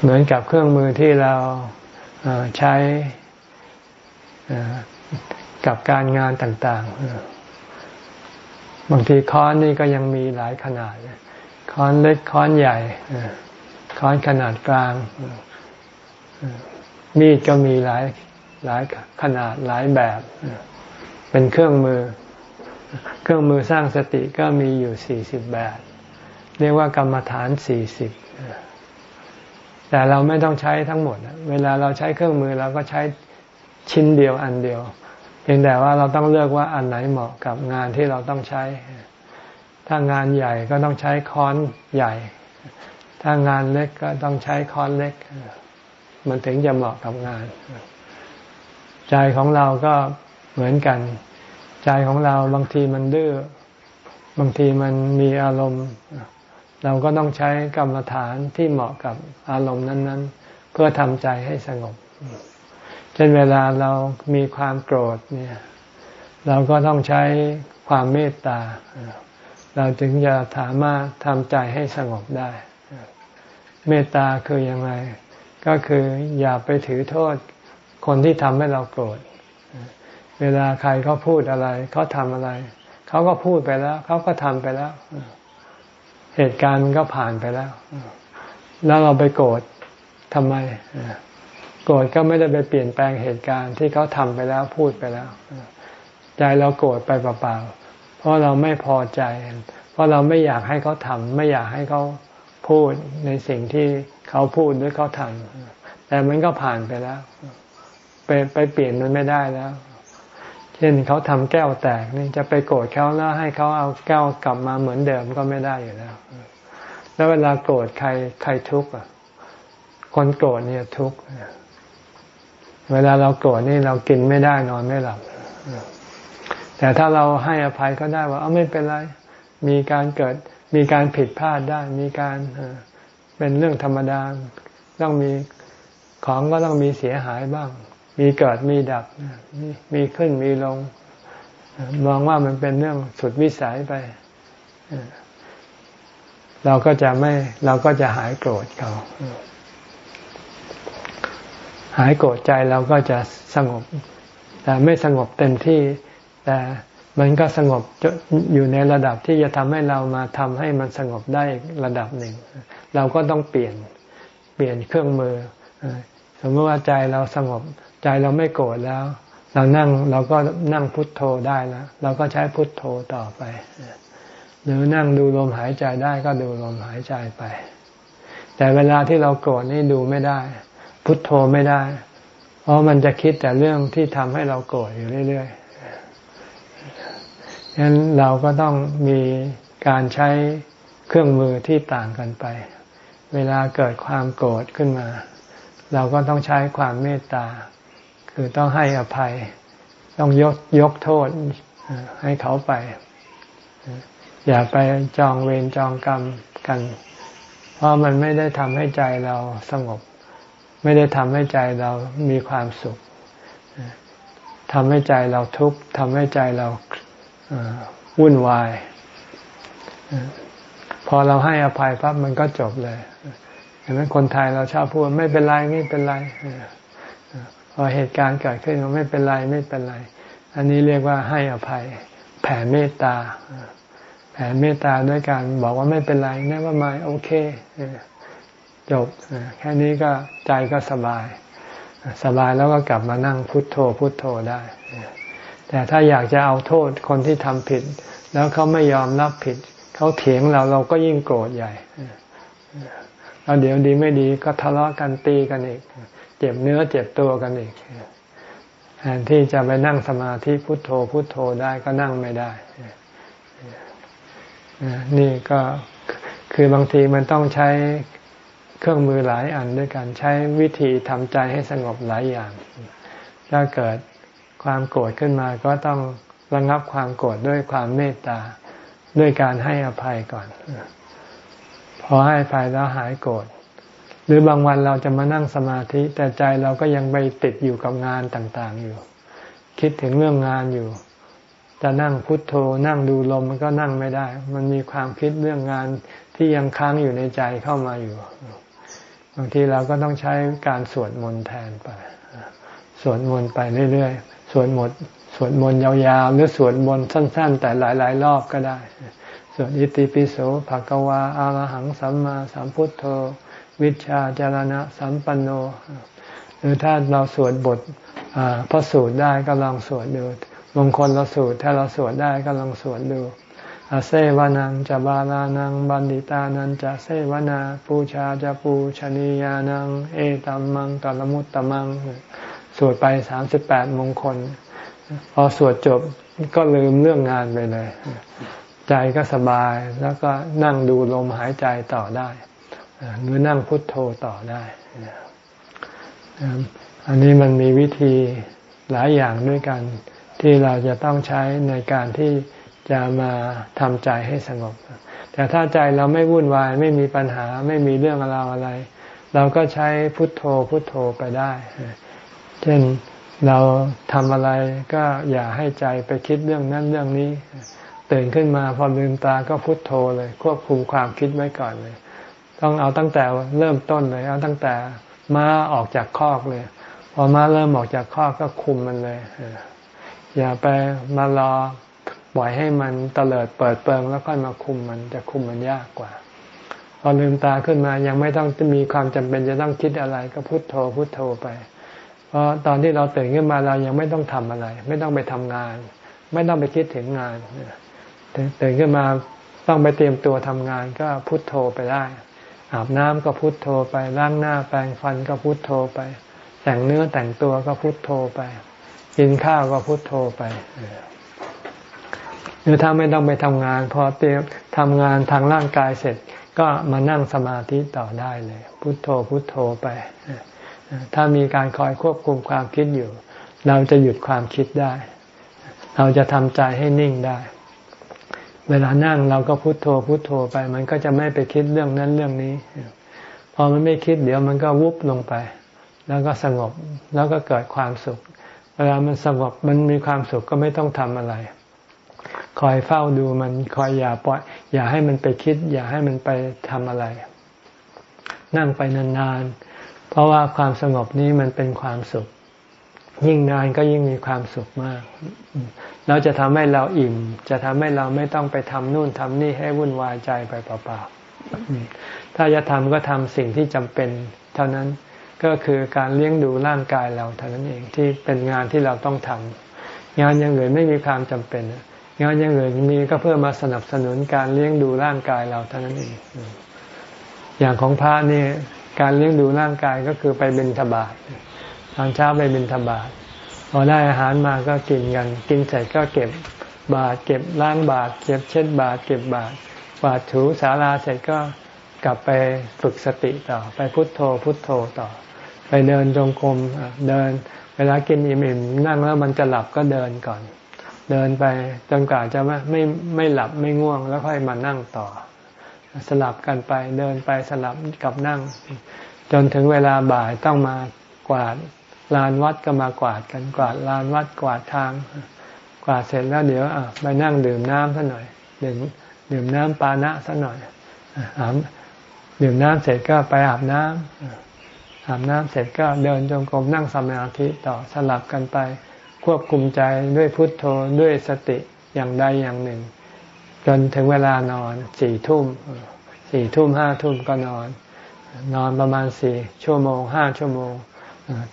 เหมือนกับเครื่องมือที่เราใช้กับการงานต่าง ๆ บางทีค้อนนี่ก็ยังมีหลายขนาดค้อนเล็กค้อนใหญ่ค้อนขนาดกลางมีดก็มีหลายหลายขนาดหลายแบบ เป็นเครื่องมือ เครื่องมือสร้างสติก็มีอยู่สี่สิบแบบ เรียกว่ากรรมฐานสี่สิบแต่เราไม่ต้องใช้ทั้งหมด เวลาเราใช้เครื่องมือเราก็ใช้ชิ้นเดียวอันเดียว พียงแต่ว่าเราต้องเลือกว่าอันไหนเหมาะกับงานที่เราต้องใช้ ถ้างานใหญ่ก็ต้องใช้ค้อนใหญ่ ถ้างานเล็กก็ต้องใช้ค้อนเล็ก มันถึงจะเหมาะกับงาน ใจของเราก็เหมือนกัน ใจของเราบางทีมันดื้อ บางทีมันมีอารมณ์ เราก็ต้องใช้กรรมฐานที่เหมาะกับอารมณ์นั้น ๆ เพื่อทำใจให้สงบ ช่นเวลาเรามีความโกรธเนี่ย เราก็ต้องใช้ความเมตตา เราถึงจะสามารถทำใจให้สงบได้ เมตตาคือยังไง ก็คืออย่าไปถือโทษคนที่ทำให้เราโกรธ เวลาใครเขาพูดอะไรเขาทำอะไร เขาก็พูดไปแล้ว เขาก็ทำไปแล้ว เหตุการณ์มันก็ผ่านไปแล้ว แล้วเราไปโกรธทำไม โกรธก็ไม่ได้ไปเปลี่ยนแปลงเหตุการณ์ที่เขาทำไปแล้วพูดไปแล้ว ใจเราโกรธไปเปล่าๆเพราะเราไม่พอใจ เพราะเราไม่อยากให้เขาทำไม่อยากให้เขาพูดในสิ่งที่เขาพูดหรือเขาทำแต่มันก็ผ่านไปแล้ว ไปไปเปลี่ยนมันไม่ได้แล้ว เช่นเขาทำแก้วแตกนี่จะไปโกรธเขาแล้วให้เขาเอาแก้วกลับมาเหมือนเดิมก็ไม่ได้อยู่แล้ว แล้วเวลาโกรธใครใครทุกข์อะคนโกรธเนี่ยทุกข์ เวลาเราโกรธนี่เรากินไม่ได้นอนไม่หลับ แต่ถ้าเราให้อภัยก็ได้ว่าเอาไม่เป็นไร มีการเกิดมีการผิดพลาดได้ มีการเป็นเรื่องธรรมดา ต้องมีของก็ต้องมีเสียหายบ้าง มีเกิดมีดับ มีขึ้นมีลง มองว่ามันเป็นเรื่องสุดวิสัยไป เราก็จะไม่เราก็จะหายโกรธเขา หายโกรธใจเราก็จะสงบ แต่ไม่สงบเต็มที่ แต่มันก็สงบอยู่ในระดับที่จะทำให้เรามาทำให้มันสงบได้ระดับหนึ่ง เราก็ต้องเปลี่ยนเปลี่ยนเครื่องมือ สมมติว่าใจเราสงบใจเราไม่โกรธแล้ว เรานั่งเราก็นั่งพุทโธได้แล้วเราก็ใช้พุทโธต่อไป หรือนั่งดูลมหายใจได้ก็ดูลมหายใจไป แต่เวลาที่เราโกรธนี่ดูไม่ได้ พุทโธไม่ได้ เพราะมันจะคิดแต่เรื่องที่ทำให้เราโกรธอยู่เรื่อยๆฉะนั้นเราก็ต้องมีการใช้เครื่องมือที่ต่างกันไป เวลาเกิดความโกรธขึ้นมา เราก็ต้องใช้ความเมตตา คือต้องให้อภัย ต้องยกยกโทษให้เขาไป อย่าไปจองเวรจองกรรมกัน เพราะมันไม่ได้ทำให้ใจเราสงบ ไม่ได้ทำให้ใจเรามีความสุขทำให้ใจเราทุกข์ทำให้ใจเราวุ่นวาย พอเราให้อภัยปั๊บมันก็จบเลยเห็นไหมคนไทยเราชอบพูดไม่เป็นไรไม่เป็นไรพอเหตุการณ์เกิดขึ้นก็ไม่เป็นไรไม่เป็นไร อันนี้เรียกว่าให้อภัย แผ่เมตตาแผ่เมตตาด้วยการบอกว่าไม่เป็นไรนี่ว่ามาโอเค จบแค่นี้ก็ใจก็สบาย สบายแล้วก็กลับมานั่งพุทโธพุทโธได้ แต่ถ้าอยากจะเอาโทษคนที่ทำผิด แล้วเขาไม่ยอมรับผิด เขาเถียงเราเราก็ยิ่งโกรธใหญ่แล้วเดี๋ยวดีไม่ดีก็ทะเลาะกันตีกันอีก เจ็บเนื้อเจ็บตัวกันอีกแทนที่จะไปนั่งสมาธิพุทโธพุทโธได้ก็นั่งไม่ได้ นี่ก็คือบางทีมันต้องใช้ เครื่องมือหลายอันด้วยกันใช้วิธีทำใจให้สงบหลายอย่าง ถ้าเกิดความโกรธขึ้นมาก็ต้องระงับความโกรธด้วยความเมตตาด้วยการให้อภัยก่อน พอให้อภัยแล้วหายโกรธหรือบางวันเราจะมานั่งสมาธิ แต่ใจเราก็ยังไปติดอยู่กับงานต่างๆอยู่ คิดถึงเรื่องงานอยู่จะนั่งพุทโธนั่งดูลมมันก็นั่งไม่ได้ มันมีความคิดเรื่องงานที่ยังค้างอยู่ในใจเข้ามาอยู่ บางทีเราก็ต้องใช้การสวดมนต์แทนไปสวดมนต์ไปเรื่อยๆ สวดหมนต์สวดมนต์ยาวๆ หรือสวดมนต์สั้น ๆ แต่หลายๆ รอบก็ได้ สวดอิติปิโสภะกวาอารหังสัมมาสัมพุทโธ วิชาจารณะสัมปันโน หรือถ้าเราสวดบทพระสูตรได้ก็ลองสวดดูมงคลเราสูตรถ้าเราสวดได้ก็ลองสวดดู อาเซวานังจะบาลานัง บันดิตานันจะเซวนาปูชาจะปูชนียานัง เอตัมมังกัลมุตตมัง สวดไปสามสิบแปดมงคล พอสวดจบก็ลืมเรื่องงานไปเลย ใจก็สบายแล้วก็นั่งดูลมหายใจต่อได้หรือนั่งพุทโธต่อได้อันนี้มันมีวิธีหลายอย่างด้วยกันที่เราจะต้องใช้ในการที่ จะมาทำใจให้สงบ แต่ถ้าใจเราไม่วุ่นวาย ไม่มีปัญหาไม่มีเรื่องราวอะไร เราก็ใช้พุทโธพุทโธไปได้ เช่นเราทำอะไรก็อย่าให้ใจไปคิดเรื่องนั้นเรื่องนี้ ตื่นขึ้นมาพอลืมตาก็พุทโธเลย ควบคุมความคิดไว้ก่อนเลย ต้องเอาตั้งแต่เริ่มต้นเลย เอาตั้งแต่ม้าออกจากคอกเลย พอม้าเริ่มออกจากคอกก็คุมมันเลยอย่าไปมารอ ปล่อยให้มันเตลิดเปิดเปิงแล้วค่อยมาคุมมันจะคุมมันยากกว่า พอลืมตาขึ้นมายังไม่ต้องมีความจำเป็นจะต้องคิดอะไรก็พุโทโธพุโทโธไป เพราะตอนที่เราตื่นขึ้นมาเรายังไม่ต้องทำอะไร ไม่ต้องไปทำงาน ไม่ต้องไปคิดถึงงานตื่นขึ้นมาต้องไปเตรียมตัวทำงานก็พุโทโธไปได้ อาบน้ำก็พุโทโธไปล้างหน้าแปรงฟันก็พุโทโธไป แต่งเนื้อแต่งตัวก็พุโทโธไป กินข้าวก็พุโทโธไปห รือถ้าไม่ต้องไปทำงาน พอเตรียมทำงานทางร่างกายเสร็จ ก็มานั่งสมาธิต่อได้เลย พุโทโธพุโทโธไป ถ้ามีการคอยควบคุมความคิดอยู่ เราจะหยุดความคิดได้ เราจะทำใจให้นิ่งได้ เวลานั่งเราก็พุโทโธพุโทโธไป มันก็จะไม่ไปคิดเรื่องนั้นเรื่องนี้ พอมันไม่คิดเดี๋ยวมันก็วุบลงไป แล้วก็สงบแล้วก็เกิดความสุข เวลามันสงบมันมีความสุขก็ไม่ต้องทำอะไร คอยเฝ้าดูมันคอยอย่าปล่อยอย่าให้มันไปคิด อย่าให้มันไปทำอะไร นั่งไปนานๆ เพราะว่าความสงบนี้มันเป็นความสุข ยิ่งนานก็ยิ่งมีความสุขมาก แล้วจะทำให้เราอิ่ม จะทำให้เราไม่ต้องไปทำนู่นทำนี่ให้วุ่นวายใจไปเปล่าๆถ้าจะทำก็ทำสิ่งที่จำเป็น เท่านั้นก็คือการเลี้ยงดูร่างกายเราเท่านั้นเองที่เป็นงานที่เราต้องทำงานอย่างอื่นไม่มีความจำเป็น งานอย่างอื่นมีก็เพื่อมาสนับสนุนการเลี้ยงดูร่างกายเราเท่านั้นเอง อย่างของพระนี่การเลี้ยงดูร่างกายก็คือไปบิณฑบาตตอนเช้าไปบิณฑบาตพอได้อาหารมาก็กินกัน กินเสร็จก็เก็บบาตรเก็บล้างบาตรเก็บเช็ดบาตรเก็บบาตรบาตรถูสาราเสร็จก็กลับไปฝึกสติต่อ ไปพุทโธพุทโธต่อ ไปเดินจงกรมเดิน เวลากินอิ่มๆนั่งแล้วมันจะหลับก็เดินก่อน เดินไปจนกว่าจะไม่ไม่ไม่หลับไม่ง่วง แล้วค่อยมานั่งต่อ สลับกันไปเดินไปสลับกับนั่ง จนถึงเวลาบ่ายต้องมากวาดลานวัดก็มากวาดกันกวาดลานวัดกวาดทาง กวาดเสร็จแล้วเดี๋ยวไปนั่งดื่มน้ำสัหน่อยดื่มดื่มน้ำปานะสัหน่อยอาบดื่มน้ำเสร็จก็ไปอาบน้ำอาบน้ำเสร็จก็เดินจงกรมนั่งสมาธิต่อสลับกันไป ควบคุมใจด้วยพุทโธด้วยสติอย่างใดอย่างหนึ่ง จนถึงเวลานอนสี่ทุ่มสี่ทุ่มห้าทุ่มก็นอน นอนประมาณสี่ชั่วโมงห้าชั่วโมง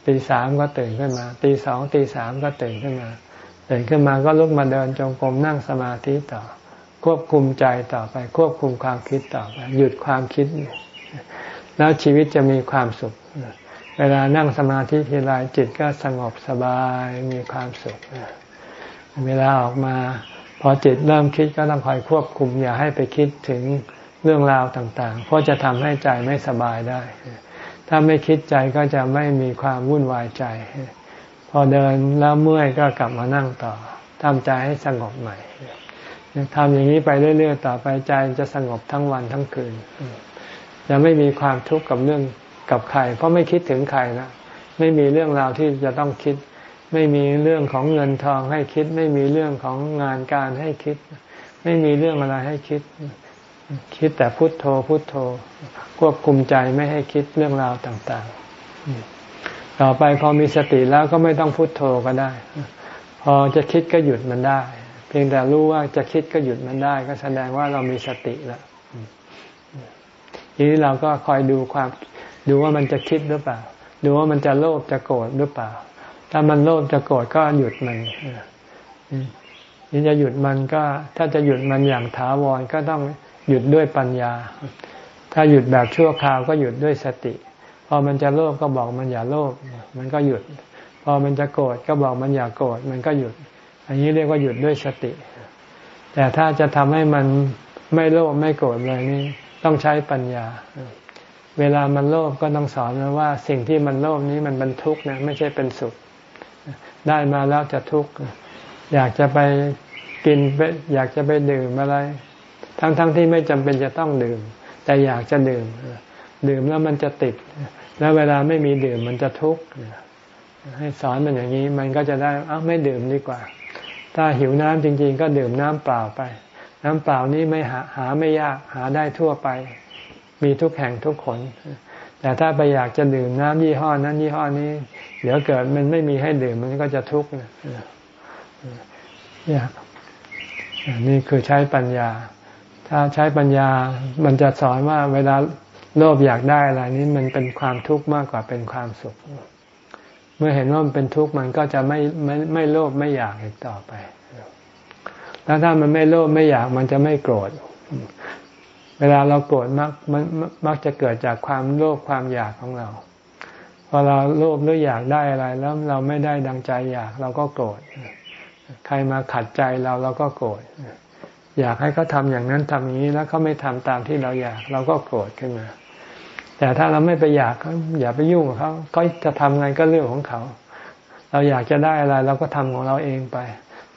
ตีสามก็ตื่นขึ้นมาตีสองตีสามก็ตื่นขึ้นมาตื่นขึ้นมาก็ลุกมาเดินจงกรมนั่งสมาธิต่อ ควบคุมใจต่อไป ควบคุมความคิดต่อไป หยุดความคิด แล้วชีวิตจะมีความสุข เวลานั่งสมาธิทีไรจิตก็สงบสบายมีความสุข เวลาออกมาพอจิตเริ่มคิดก็ต้องคอยควบคุม อย่าให้ไปคิดถึงเรื่องราวต่างๆ เพราะจะทำให้ใจไม่สบายได้ ถ้าไม่คิดใจก็จะไม่มีความวุ่นวายใจ พอเดินแล้วเมื่อยก็กลับมานั่งต่อทำใจให้สงบใหม่ทำอย่างนี้ไปเรื่อยๆต่อไปใจจะสงบทั้งวันทั้งคืนจะไม่มีความทุกข์กับเรื่อง กับใคร เพราะไม่คิดถึงใครนะไม่มีเรื่องราวที่จะต้องคิด ไม่มีเรื่องของเงินทองให้คิด ไม่มีเรื่องของงานการให้คิด ไม่มีเรื่องอะไรให้คิด คิดแต่พุโทโธพุโทโธ ควบคุมใจไม่ให้คิดเรื่องราวต่างๆ ต่อไปพอมีสติแล้วก็ไม่ต้องพุโทโธก็ได้ พอจะคิดก็หยุดมันได้ เพียงแต่รู้ว่าจะคิดก็หยุดมันได้ ก็แสดงว่าเรามีสติแล้วทีนี้เราก็คอยดูความ ดูว่ามันจะคิดหรือเปล่า ดูว่ามันจะโลภจะโกรธหรือเปล่า ถ้ามันโลภจะโกรธก็หยุดมันนี่จะหยุดมันก็ ถ้าจะหยุดมันอย่างถาวรก็ต้องหยุดด้วยปัญญา ถ้าหยุดแบบชั่วคราวก็หยุดด้วยสติ พอมันจะโลภก็บอกมันอย่าโลภมันก็หยุด พอมันจะโกรธก็บอกมันอย่าโกรธมันก็หยุด อันนี้เรียกว่าหยุดด้วยสติ แต่ถ้าจะทำให้มันไม่โลภไม่โกรธเลยนี่ต้องใช้ปัญญา เวลามันโลภก็ต้องสอนนว่าสิ่งที่มันโลภนี้มันเป็นทุกข์นะไม่ใช่เป็นสุข ได้มาแล้วจะทุกข์อยากจะไปกินอยากจะไปดื่มอะไร ทั้งๆทที่ไม่จำเป็นจะต้องดื่ม แต่อยากจะดื่ม ดื่มแล้วมันจะติด แล้วเวลาไม่มีดื่มมันจะทุกข์ให้สอนมันอย่างนี้มันก็จะได้อ้าไม่ดื่มดีกว่า ถ้าหิวน้ำจริง ๆ ก็ดื่มน้ำเปล่าไป น้ำเปล่านี้ไม่หาหาไม่ยากหาได้ทั่วไป มีทุกแห่งทุกคน แต่ถ้าไปอยากจะดื่มน้ำยี่ห้อนั้นยี่ห้อนี้ เดี๋ยวเกิดมันไม่มีให้ดื่มมันก็จะทุกข์ยากนี่คือใช้ปัญญา ถ้าใช้ปัญญามันจะสอนว่าเวลาโลภอยากได้อะไรนี้มันเป็นความทุกข์มากกว่าเป็นความสุข เมื่อเห็นว่ามันเป็นทุกข์มันก็จะไม่ไม่ไม่โลภไม่อยากอีกต่อไป แล้วถ้ามันไม่โลภไม่อยากมันจะไม่โกรธ เวลาเราโกรธมักมันมักจะเกิดจากความโลภความอยากของเรา พอเราโลภหรืออยากได้อะไร แล้วเราไม่ได้ดังใจอยากเราก็โกรธใครมาขัดใจเราเราก็โกรธอยากให้เขาทาอย่างนั้นทำอย่างนี้แล้วเขาไม่ทำตามที่เราอยาก เราก็โกรธขึ้นมา แต่ถ้าเราไม่ไปอยากเขาอย่าไปยุ่งกับเขาเขาจะทำไงก็เรื่องของเขา เราอยากจะได้อะไร เราก็ทำของเราเองไป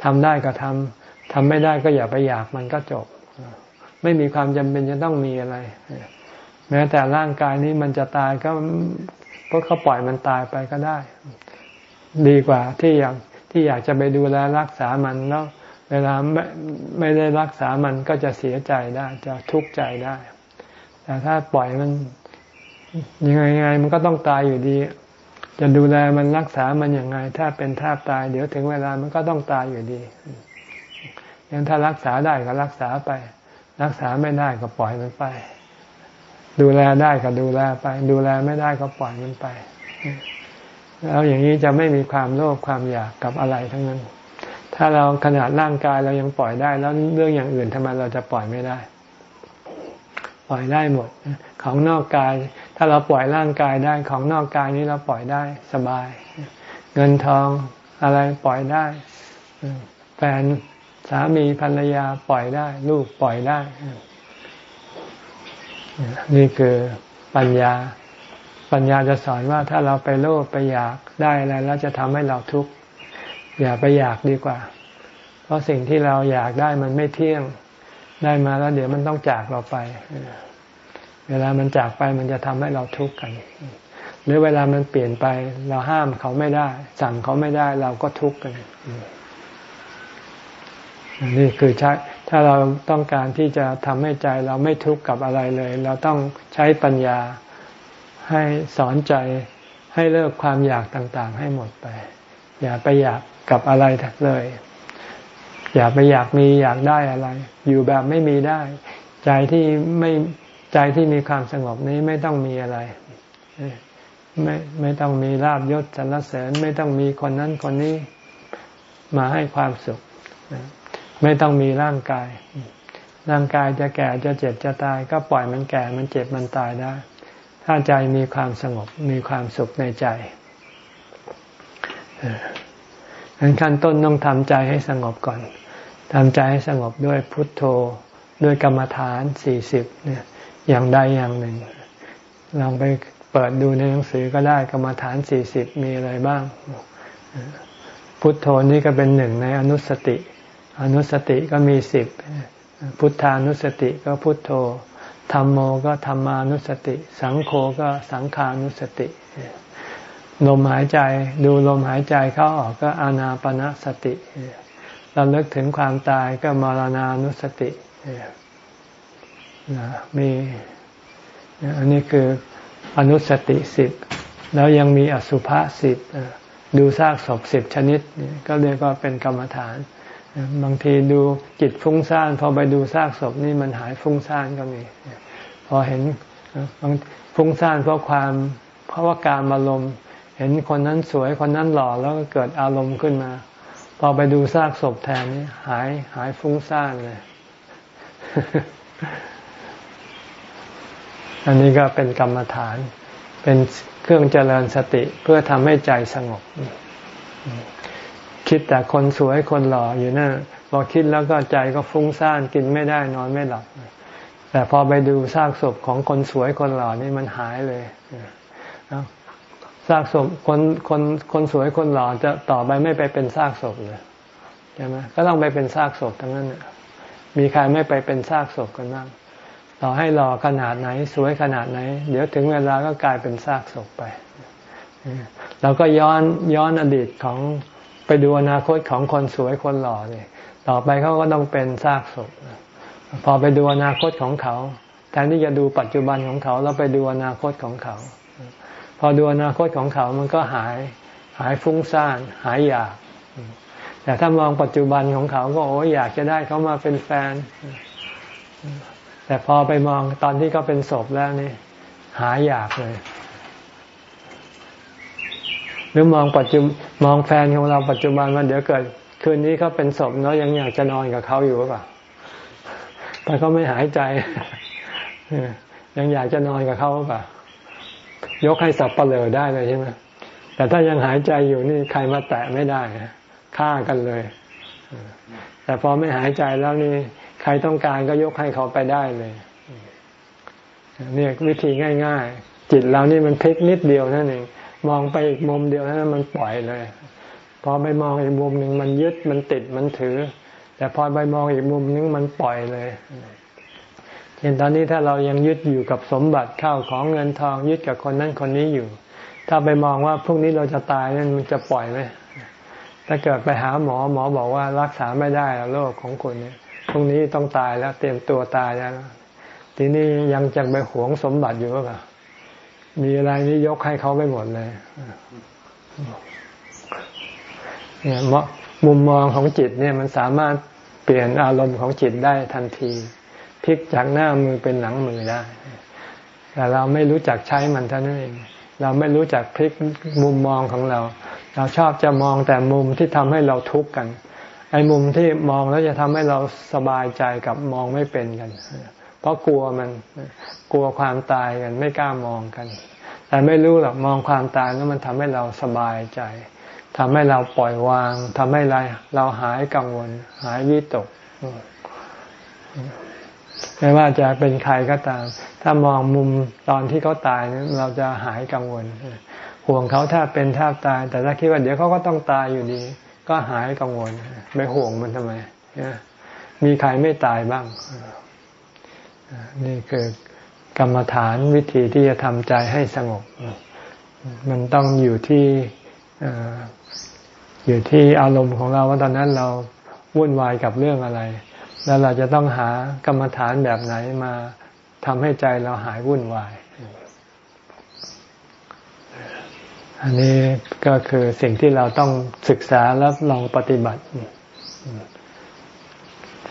ทำได้ก็ทำทำไม่ได้ก็อย่าไปอยากมันก็จบ ไม่มีความจำเป็นจะต้องมีอะไร แม้แต่ร่างกายนี้มันจะตายก็ก็เขาปล่อยมันตายไปก็ได้ ดีกว่าที่อยากที่อยากจะไปดูแลรักษามันแล้วเวลาไม่ไม่ได้รักษามันก็จะเสียใจได้ จะทุกข์ใจได้ แต่ถ้าปล่อยมันยังไงไงมันก็ต้องตายอยู่ดี จะดูแลมันรักษามันอย่างไง ถ้าเป็นท่าตาย เดี๋ยวถึงเวลามันก็ต้องตายอยู่ดียังถ้ารักษาได้ก็รักษาไป รักษาไม่ได้ก็ปล่อยมันไป ดูแลได้ก็ดูแลไป ดูแลไม่ได้ก็ปล่อยมันไป แล้วอย่างนี้จะไม่มีความโลภความอยากกับอะไรทั้งนั้น ถ้าเราขนาดร่างกายเรายังปล่อยได้ แล้วเรื่องอย่างอื่นทำไมเราจะปล่อยไม่ได้ ปล่อยได้หมด ของนอกกาย ถ้าเราปล่อยร่างกายได้ของนอกกายนี้เราปล่อยได้สบาย เงินทองอะไรปล่อยได้แฟน สามีภรรยาปล่อยได้ ลูกปล่อยได้ นี่คือปัญญา ปัญญาจะสอนว่าถ้าเราไปโลภไปอยากได้อะไรแล้วจะทำให้เราทุกข์อย่าไปอยากดีกว่า เพราะสิ่งที่เราอยากได้มันไม่เที่ยงได้มาแล้วเดี๋ยวมันต้องจากเราไป เวลามันจากไปมันจะทำให้เราทุกข์กัน หรือเวลามันเปลี่ยนไป เราห้ามเขาไม่ได้ สั่งเขาไม่ได้เราก็ทุกข์กัน นี่คือใช้ถ้าเราต้องการที่จะทำให้ใจเราไม่ทุกข์กับอะไรเลย เราต้องใช้ปัญญาให้สอนใจให้เลิกความอยากต่างๆ ให้หมดไป อย่าไปอยากกับอะไรเลย อย่าไปอยากมีอยากได้อะไร อยู่แบบไม่มีได้ ใจที่ไม่ใจที่มีความสงบนี้ไม่ต้องมีอะไรไม่ไม่ต้องมีลาบยศสรรเสริญ ไม่ต้องมีคนนั้นคนนี้มาให้ความสุข ไม่ต้องมีร่างกาย ร่างกายจะแก่จะเจ็บจะตาย ก็ปล่อยมันแก่มันเจ็บมันตายได้ ถ้าใจมีความสงบมีความสุขในใจอันขั้นต้นต้องทำใจให้สงบก่อนทำใจให้สงบด้วยพุทโธด้วยกรรมฐานสี่สิบเนี่ยอย่างใดอย่างหนึ่ง ลองไปเปิดดูในหนังสือก็ได้กรรมฐานสี่สิบมีอะไรบ้าง พุทโธนี่ก็เป็นหนึ่งในอนุสติ อนุสติก็มีสิบพุทธานุสติก็พุทโธธรรมโมก็ธรรมานุสติ สังโฆก็สังขานุสติ ลมหายใจดูลมหายใจเข้าออกก็อานาปณะสติเราเลิกถึงความตายก็มรณานุสติมีอันนี้คืออนุสติสิบแล้วยังมีอสุภะสิบดูซากศพสิบชนิด ก็เรียกว่าเป็นกรรมฐาน บางทีดูจิตฟุ้งซ่านพอไปดูซากศพนี่มันหายฟุ้งซ่านก็มี พอเห็นฟุ้งซ่านเพราะความเพราะว่าการอารมณ์เห็นคนนั้นสวยคนนั้นหล่อแล้วก็เกิดอารมณ์ขึ้นมา พอไปดูซากศพแทนนี่หายหายฟุ้งซ่านเลย อันนี้ก็เป็นกรรมฐาน เป็นเครื่องเจริญสติเพื่อทำให้ใจสงบ คิดแต่คนสวยคนหล่ออยู่นั่นพอคิดแล้วก็ใจก็ฟุ้งซ่านกินไม่ได้นอนไม่หลับ แต่พอไปดูซากศพของคนสวยคนหล่อนี่มันหายเลยซากศพคนคนคนสวยคนหล่อจะต่อไปไม่ไปเป็นซากศพเลยใช่ไหมก็ต้องไปเป็นซากศพทั้งนั้นมีใครไม่ไปเป็นซากศพกันบ้างต่อให้หล่อขนาดไหน สวยขนาดไหน เดี๋ยวถึงเวลาก็กลายเป็นซากศพไปเราก็ย้อนย้อนอดีตของ ไปดูอนาคตของคนสวยคนหล่อเนี่ยต่อไปเขาก็ต้องเป็นซากศพพอไปดูอนาคตของเขาแทนที่จะดูปัจจุบันของเขาเราไปดูอนาคตของเขา พอดูอนาคตของเขามันก็หายหายฟุ้งซ่านหายอยาก แต่ถ้ามองปัจจุบันของเขาก็โอ้อยากจะได้เขามาเป็นแฟน แต่พอไปมองตอนที่เขาเป็นศพแล้วนี่หายอยากเลย รือมองปัจจุมองแฟนของเราปัจจุบันว่าเดี๋ยวเกิดคืนนี้เขาเป็นศพเนาะยังอยากจะนอนกับเขาอยู่หรือเปล่าแต่เขาไม่หายใจยังอยากจะนอนกับเขาหรือเปล่ายกให้สับเปลือได้เลยใช่ไหมแต่ถ้ายังหายใจอยู่นี่ใครมาแตะไม่ได้ฆ่ากันเลย แต่พอไม่หายใจแล้วนี่ใครต้องการก็ยกให้เขาไปได้เลยเนี่ยวิธีง่าย ๆ จิตเรานี่มันพลิกนิดเดียวนั่นเอง มองไปอีกมุมเดียวนั้นมันปล่อยเลย พอไปมองอีกมุมหนึ่งมันยึดมันติดมันถือ แต่พอไปมองอีกมุมนึงมันปล่อยเลยเช่นตอนนี้ถ้าเรายังยึดอยู่กับสมบัติข้าวของเงินทองยึดกับคนนั้นคนนี้อยู่ ถ้าไปมองว่าพรุ่งนี้เราจะตายนั่นมันจะปล่อยไหมถ้าเกิดไปหาหมอหมอบอกว่ารักษาไม่ได้โรคของคุณเนี่ยพรุ่งนี้ต้องตายแล้วเตรียมตัวตายแล้วทีนี้ยังจะไปหวงสมบัติอยู่หรือเปล่า มีอะไรนี่ยกให้เขาไปหมดเลยเนี่ยมุมมองของจิตเนี่ยมันสามารถเปลี่ยนอารมณ์ของจิตได้ทันทีพลิกจากหน้ามือเป็นหลังมือได้ แต่เราไม่รู้จักใช้มันเท่านั้นเอง เราไม่รู้จักพลิกมุมมองของเรา เราชอบจะมองแต่มุมที่ทำให้เราทุกข์กัน ไอ้มุมที่มองแล้วจะทำให้เราสบายใจกับมองไม่เป็นกัน เพราะกลัวมันกลัวความตายกันไม่กล้ามองกัน แต่ไม่รู้หรอกมองความตายแล้วมันทำให้เราสบายใจทำให้เราปล่อยวางทำให้เราเราหายกังวล หายวิตกไม่ว่าจะเป็นใครก็ตาม ถ้ามองมุมตอนที่เขาตายเราจะหายกังวล ห่วงเขาถ้าเป็นถ้าตาย แต่ถ้าคิดว่าเดี๋ยวเขาก็ต้องตายอยู่ดี ก็หายกังวล ไม่ห่วงมันทำไมมีใครไม่ตายบ้าง นี่คือกรรมฐานวิธีที่จะทำใจให้สงบ มันต้องอยู่ที่อยู่ที่อารมณ์ของเราว่าตอนนั้นเราวุ่นวายกับเรื่องอะไร แล้วเราจะต้องหากรรมฐานแบบไหนมาทำให้ใจเราหายวุ่นวาย อันนี้ก็คือสิ่งที่เราต้องศึกษาแล้วลองปฏิบัติ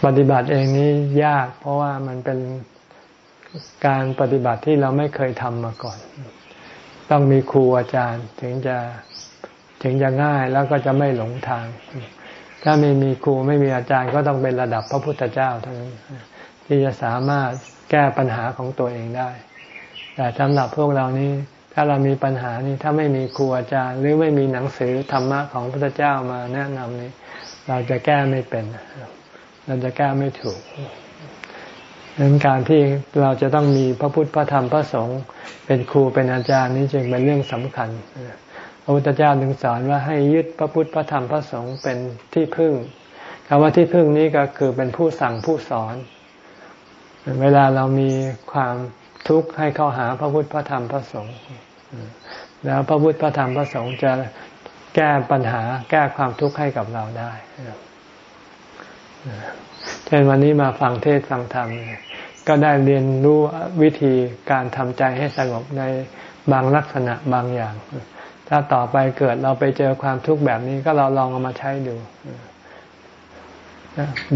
ปฏิบัติเองนี้ยากเพราะว่ามันเป็นการปฏิบัติที่เราไม่เคยทำมาก่อน ต้องมีครูอาจารย์ถึงจะถึงจะง่ายแล้วก็จะไม่หลงทาง ถ้าไม่มีครูไม่มีอาจารย์ก็ต้องเป็นระดับพระพุทธเจ้าเท่านั้นที่จะสามารถแก้ปัญหาของตัวเองได้ แต่สำหรับพวกเรานี้ ถ้าเรามีปัญหานี้ถ้าไม่มีครูอาจารย์ หรือไม่มีหนังสือธรรมะของพระพุทธเจ้ามาแนะนำนี้ เราจะแก้ไม่เป็น เราจะแก้ไม่ถูกดังนั้นการที่เราจะต้องมีพระพุทธพระธรรมพระสงฆ์เป็นครูเป็นอาจารย์นี้จึงเป็นเรื่องสำคัญพระพุทธเจ้าถึงสอนว่าให้ยึดพระพุทธพระธรรมพระสงฆ์เป็นที่พึ่งคำว่าที่พึ่งนี้ก็คือเป็นผู้สั่งผู้สอน เวลาเรามีความทุกข์ให้เข้าหาพระพุทธพระธรรมพระสงฆ์แล้วพระพุทธพระธรรมพระสงฆ์จะแก้ปัญหาแก้ความทุกข์ให้กับเราได้ เช่นวันนี้มาฟังเทศฟังธรรม ก็ได้เรียนรู้วิธีการทำใจให้สงบในบางลักษณะบางอย่าง ถ้าต่อไปเกิดเราไปเจอความทุกข์แบบนี้ก็เราลองเอามาใช้ดู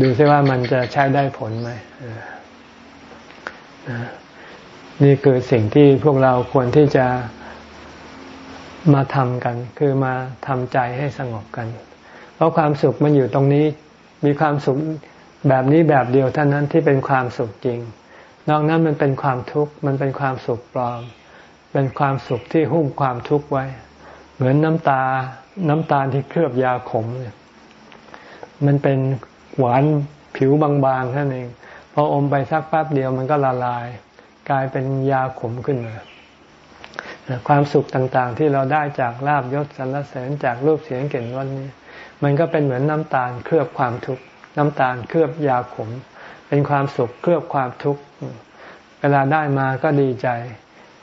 ดูซิว่ามันจะใช้ได้ผลไหมนี่คือสิ่งที่พวกเราควรที่จะมาทำกัน คือมาทำใจให้สงบกัน เพราะความสุขมันอยู่ตรงนี้ มีความสุขแบบนี้แบบเดียวเท่านั้นที่เป็นความสุขจริง นอกนั้นมันเป็นความทุกข์มันเป็นความสุขปลอม เป็นความสุขที่หุ้มความทุกข์ไว้ เหมือนน้ำตา น้ำตาลที่เคลือบยาขมเนี่ยมันเป็นหวานผิวบางๆท่านเองพออมไปสักแป๊บเดียวมันก็ละลาย กลายเป็นยาขมขึ้นมาความสุขต่างๆ ที่เราได้จากลาบยศสรรเสริญจากรูปเสียงเกลิ่นวันนี้ มันก็เป็นเหมือนน้ำตาลเคลือบความทุกข์น้ำตาลเคลือบยาขม เป็นความสุขเคลือบความทุกข์เวลาได้มาก็ดีใจ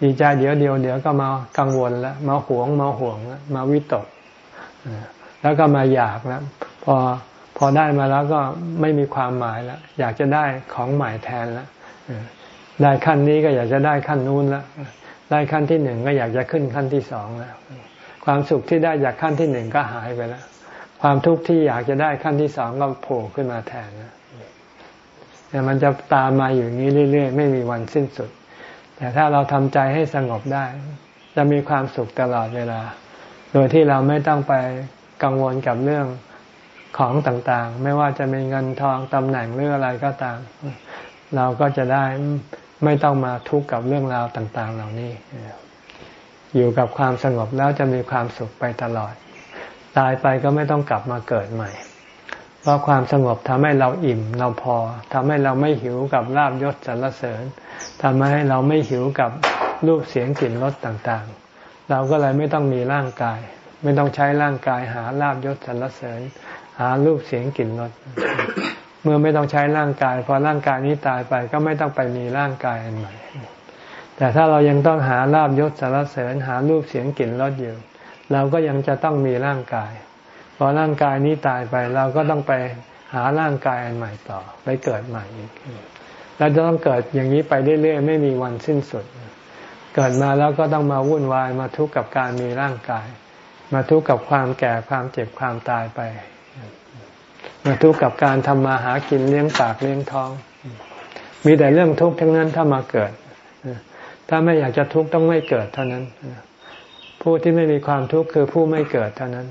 ดีใจเดี๋ยวเดียวเดี๋ยวก็มากังวลแล้วมาหวงมาห่วงมาวิตกแล้วก็มาอยากแล้วพอพอได้มาแล้วก็ไม่มีความหมายแล้วอยากจะได้ของใหม่แทนแล้วได้ขั้นนี้ก็อยากจะได้ขั้นนู้นแล้วได้ขั้นที่หนึ่งก็อยากจะขึ้นขั้นที่สองแล้วความสุขที่ได้จากขั้นที่หนึ่งก็หายไปแล้ว ความทุกข์ที่อยากจะได้ขั้นที่สองก็โผล่ขึ้นมาแทนนะแต่มันจะตามมาอยู่นี้เรื่อย ๆ ไม่มีวันสิ้นสุด แต่ถ้าเราทำใจให้สงบได้ จะมีความสุขตลอดเวลา โดยที่เราไม่ต้องไปกังวลกับเรื่องของต่างๆ ไม่ว่าจะมีเงินทองตำแหน่งหรืออะไรก็ตาม เราก็จะได้ไม่ต้องมาทุกข์กับเรื่องราวต่าง ๆ เหล่านี้ อยู่กับความสงบแล้วจะมีความสุขไปตลอด ตายไปก็ไม่ต้องกลับมาเกิดใหม่ เพราะความสงบทำให้เราอิ่มเราพอทำให้เราไม่หิวกับลาบยศสรรเสริญทำให้เราไม่หิวกับรูปเสียงกลิ่นรสต่างๆ เราก็เลยไม่ต้องมีร่างกาย ไม่ต้องใช้ร่างกายหาลาบยศสรรเสริญ หารูปเสียงกลิ่นรสเมื่อไม่ต้องใช้ร่างกายพอร่างกายนี้ตายไปก็ไม่ต้องไปมีร่างกายอันใหม่แต่ถ้าเรายังต้องหาลาบยศสารเสริญหารูปเสียงกลิ่นรสอยู่ เราก็ยังจะต้องมีร่างกาย พอร่างกายนี้ตายไปเราก็ต้องไปหาร่างกายอันใหม่ต่อ ไปเกิดใหม่อีกเราจะต้องเกิดอย่างนี้ไปเรื่อยๆไม่มีวันสิ้นสุด เกิดมาแล้วก็ต้องมาวุ่นวายมาทุกข์กับการมีร่างกาย มาทุกข์กับความแก่ความเจ็บความตายไป มาทุกข์กับการทำมาหากินเลี้ยงปากเลี้ยงท้อง มีแต่เรื่องทุกข์ทั้งนั้นถ้ามาเกิด ถ้าไม่อยากจะทุกข์ต้องไม่เกิดเท่านั้น ผู้ที่ไม่มีความทุกข์คือผู้ไม่เกิดเท่านั้น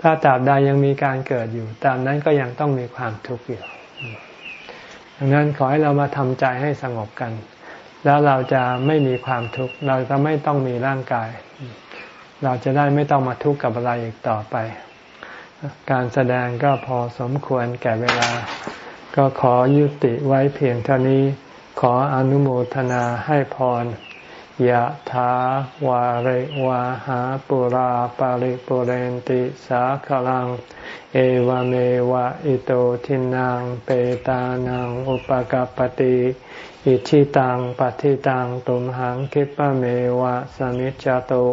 ถ้าตราบใดยังมีการเกิดอยู่ตามนั้นก็ยังต้องมีความทุกข์อยู่ดังนั้นขอให้เรามาทำใจให้สงบกัน แล้วเราจะไม่มีความทุกข์เราจะไม่ต้องมีร่างกาย เราจะได้ไม่ต้องมาทุกข์กับอะไรอีกต่อไป การแสดงก็พอสมควรแก่เวลา ก็ขอยุติไว้เพียงเท่านี้ ขออนุโมทนาให้พร ยะถาวาริวาหาปุราปาริปุเรนติสาคลัง เอวเมวะอิโตทินังเปตานังอุปกปติอิชิตังปฏิตังตุมหังคิปะเมวะสมิจจตุ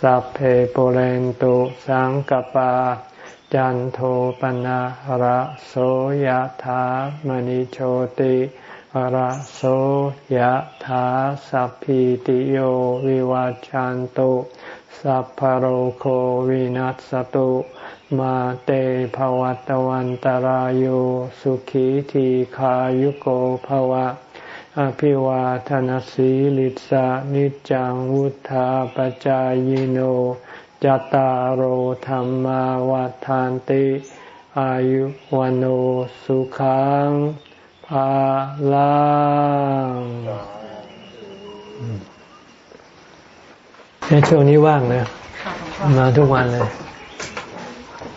สัพเพปุเรนตุสังกปาจันโทปนะระโสยธามณิโชติ ระโสยธาสัพพิติโยวิวัจจันตุสัพพโรโควินัสตุมาเตภวัตวันตารโยสุขีทีขายุโกภวะ อภิวาทนสีลิสานิจังวุธาปจายโนจตารโหธรรมวาทานติ อายุวันโอสุขัง ภาลังในช่วงนี้ว่างเลยมาทุกวันเลย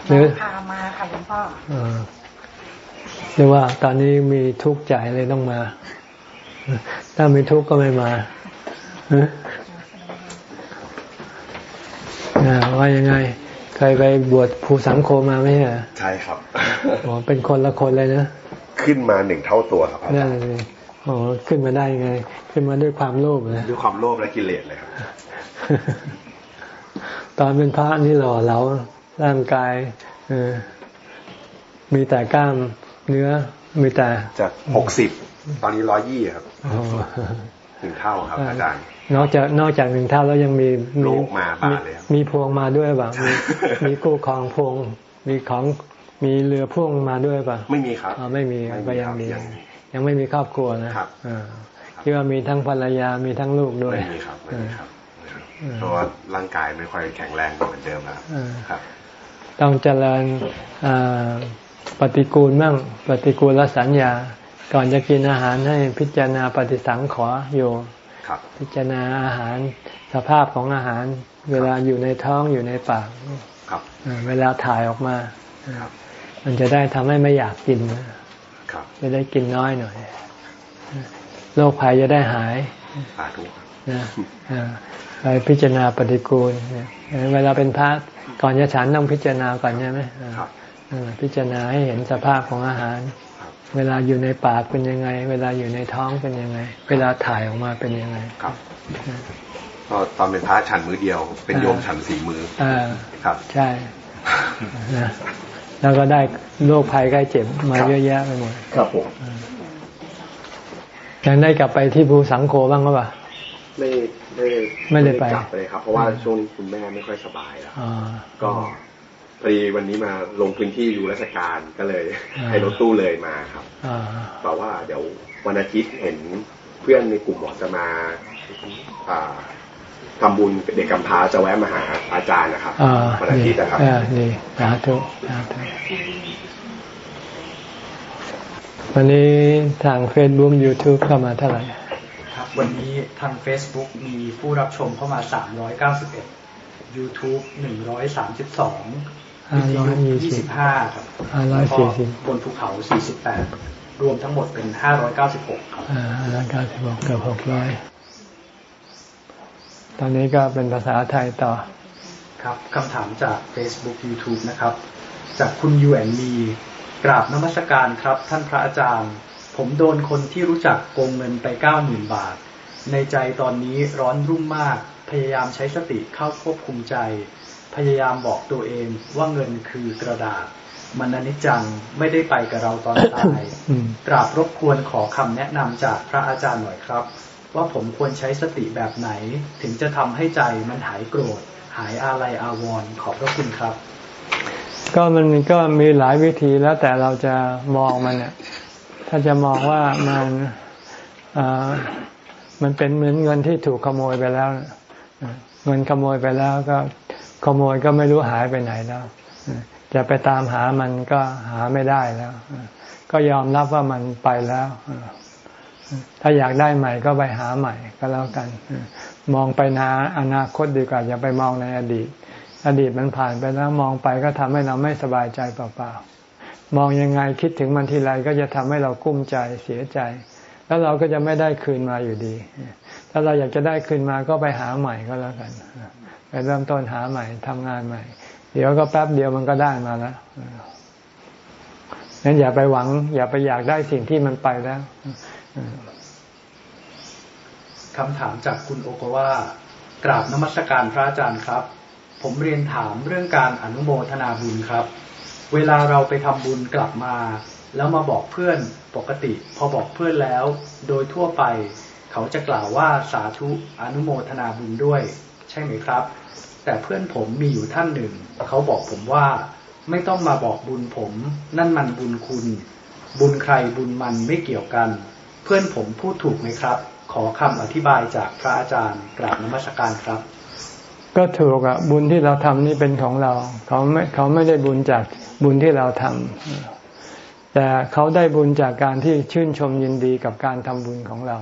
หรือพามาค่ะหลวงพ่อหรือว่าตอนนี้มีทุกข์ใจเลยต้องมา ถ้าไม่ทุกข์ก็ไม่มาว่ายังไง เคยไปบวชภูสังโคมาไหมฮะใช่ครับอ๋อเป็นคนละคนเลยนะ ขึ้นมาหนึ่งเท่าตัวครับนั่นเลยอ๋อขึ้นมาได้ยังไง ขึ้นมาด้วยความโลภนะด้วยความโลภและกิเลสเลยครับ ตอนเป็นพระนี่หล่อเหลาร่างกายเออมีแต่กล้ามเนื้อมีแต่จากหกสิบตอนนี้ร้อยยี่ครับหนึ่งเท่าครับอาจารย์นอกจากนอกจากหนึ่งเท่าแล้วยังมีมีมาบาเลยมีพวงมาด้วยป่ะมีมีกู้ครองพวงมีของ มีเรือพ่วงมาด้วยป่ะ ไม่มีครับอ๋อไม่มีก็ยังมี ยังไม่มีครอบครัวนะครับที่ว่ามีทั้งภรรยามีทั้งลูกด้วยไม่มีครับไม่มีครับเพราะว่าร่างกายไม่ค่อยแข็งแรงเหมือนเดิมแล้วครับ ต้องเจริญปฏิกูลมั่งปฏิกูลสัญญา ก่อนจะกินอาหารให้พิจารณาปฏิสังขออยู่พิจารณาอาหารสภาพของอาหาร เวลาอยู่ในท้องอยู่ในปากเวลาถ่ายออกมา มันจะได้ทำให้ไม่อยากกินจะได้กินน้อยหน่อยโรคภัยจะได้หายนะไปพิจารณาปฏิกูลเวลาเป็นพระก่อนจะฉันต้องพิจารณาก่อนใช่ไหมเออพิจารณาให้เห็นสภาพของอาหารครับเวลาอยู่ในปากเป็นยังไง เวลาอยู่ในท้องเป็นยังไง เวลาถ่ายออกมาเป็นยังไงครับก็ตอนเป็นพระฉันมือเดียว เป็นโยมฉันสี่มืออ่าครับ ใช่นะ แล้วก็ได้โรคภัยไข้เจ็บมาเยอะแยะไปหมดครับผมยังได้กลับไปที่ภูสังโฆบ้างหรือเปล่าไม่ไม่ไม่ได้ไปกลับเลยครับ เพราะว่าช่วงนี้คุณแม่ไม่ค่อยสบายแล้วอ่าก็พอดีวันนี้มาลงพื้นที่ดูราชการก็เลยอ่าให้รถตู้เลยมาครับอ่าแต่ว่าเดี๋ยววันอาทิตย์เห็นเพื่อนในกลุ่มบอกจะมา อ่าทำบุญเด็กกำพร้าจะแวะมาหาอาจารย์นะครับอ่าวันอาดีทิตย์นะครับอ่าดีสาธุสาธุวันนี้ทาง Facebook YouTube เข้ามาเท่าไหร่ครับ วันนี้ทาง Facebook มีผู้รับชมเข้ามา 391 YouTube 132ห้าร้อยยี่สิบ25ครับห้าร้อยแล้วก็สี่สิบบนภูเขา 48 รวมทั้งหมดเป็น 596 ครับอ่าแล้วเก้าสิบหกเกือบหกร้อย ตอนนี้ก็เป็นภาษาไทยต่อ ครับคำถามจาก Facebook YouTube นะครับ จากคุณยูแอนมีกราบนมัสการครับ ท่านพระอาจารย์ ผมโดนคนที่รู้จักโกงเงินไป90,000บาท ในใจตอนนี้ร้อนรุ่มมาก พยายามใช้สติเข้าควบคุมใจ พยายามบอกตัวเองว่าเงินคือกระดาษ มันอนิจจังไม่ได้ไปกับเราตอนตายอืมกราบรบกวนขอคำแนะนำจากพระอาจารย์หน่อยครับ ว่าผมควรใช้สติแบบไหน ถึงจะทำให้ใจมันหายโกรธ หายอาลัยอาวรณ์ขอบพระคุณครับ ก็มันก็มีหลายวิธีแล้วแต่เราจะมองมันเนี่ยถ้าจะมองว่ามันอ่ามันเป็นเหมือนเงินที่ถูกขโมยไปแล้ว เงินขโมยไปแล้วก็ขโมยก็ไม่รู้หายไปไหนแล้ว จะไปตามหามันก็หาไม่ได้แล้ว ก็ยอมรับว่ามันไปแล้ว ถ้าอยากได้ใหม่ก็ไปหาใหม่ก็แล้วกัน มองไปนาอนาคตดีกว่าอย่าไปมองในอดีต อดีตมันผ่านไปแล้วมองไปก็ทำให้เราไม่สบายใจเปล่าๆมองยังไงคิดถึงมันทีไรก็จะทำให้เรากุ้มใจเสียใจ แล้วเราก็จะไม่ได้คืนมาอยู่ดี ถ้าเราอยากจะได้คืนมาก็ไปหาใหม่ก็แล้วกันไปเริ่มต้นหาใหม่ทำงานใหม่ เดี๋ยวก็แป๊บเดียวมันก็ได้มาแล้วงั้นอย่าไปหวัง อย่าไปอยากได้สิ่งที่มันไปแล้ว คำถามจากคุณโอกวากราบนมัสการพระอาจารย์ครับ ผมเรียนถามเรื่องการอนุโมทนาบุญครับ เวลาเราไปทำบุญกลับมา แล้วมาบอกเพื่อนปกติ พอบอกเพื่อนแล้ว โดยทั่วไป เขาจะกล่าวว่าสาธุอนุโมทนาบุญด้วย ใช่ไหมครับ แต่เพื่อนผมมีอยู่ท่านหนึ่ง เขาบอกผมว่าไม่ต้องมาบอกบุญผม นั่นมันบุญคุณ บุญใครบุญมันไม่เกี่ยวกัน เพื่อนผมพูดถูกไหมครับ ขอคำอธิบายจากพระอาจารย์กราบนมัสการครับ ก็ถูกอะบุญที่เราทำนี่เป็นของเรา เขาไม่เขาไม่ได้บุญจากบุญที่เราทำแต่เขาได้บุญจากการที่ชื่นชมยินดีกับการทำบุญของเรา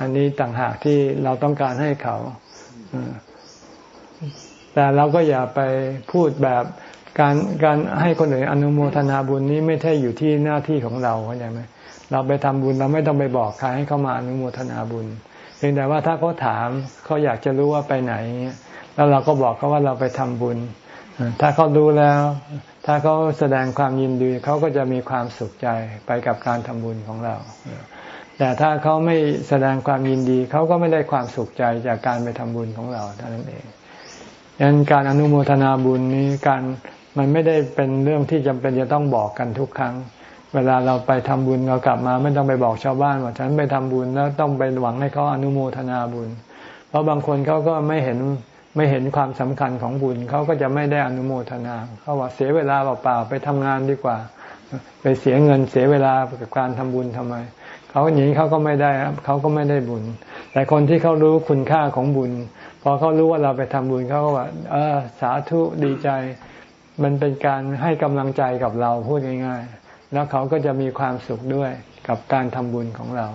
อันนี้ต่างหากที่เราต้องการให้เขาแต่เราก็อย่าไปพูดแบบการการให้คนอื่นอนุโมทนาบุญนี้ไม่ใช่อยู่ที่หน้าที่ของเราเข้าใจไหม เราไปทำบุญเราไม่ต้องไปบอกใครให้เขามาอนุโมทนาบุญเพียงแต่ว่าถ้าเขาถามเขาอยากจะรู้ว่าไปไหนเงี้ยแล้วเราก็บอกเขาว่าเราไปทำบุญ ถ้าเขารู้แล้ว ถ้าเขาแสดงความยินดีเขาก็จะมีความสุขใจไปกับการทำบุญของเรา แต่ถ้าเขาไม่แสดงความยินดีเขาก็ไม่ได้ความสุขใจจากการไปทำบุญของเราเท่านั้นเองดังนั้นการอนุโมทนาบุญนี้การมันไม่ได้เป็นเรื่องที่จำเป็นจะต้องบอกกันทุกครั้ง เวลาเราไปทำบุญเรากลับมา ไม่ต้องไปบอกชาวบ้านว่าฉันไปทำบุญแล้วต้องไปหวังให้เขาอนุโมทนาบุญ เพราะบางคนเขาก็ไม่เห็นไม่เห็นความสำคัญของบุญเขาก็จะไม่ได้อนุโมทนาเขาว่าเสียเวลาเปล่าๆไปทำงานดีกว่า ไปเสียเงินเสียเวลากับการทำบุญทำไมเขาอย่างนี้เขาก็ไม่ได้เขาก็ไม่ได้บุญ แต่คนที่เขารู้คุณค่าของบุญพอเขารู้ว่าเราไปทำบุญเขาก็ว่าเออสาธุดีใจ มันเป็นการให้กำลังใจกับเราพูดง่าย ๆ แล้วเขาก็จะมีความสุขด้วยกับการทำบุญของเรา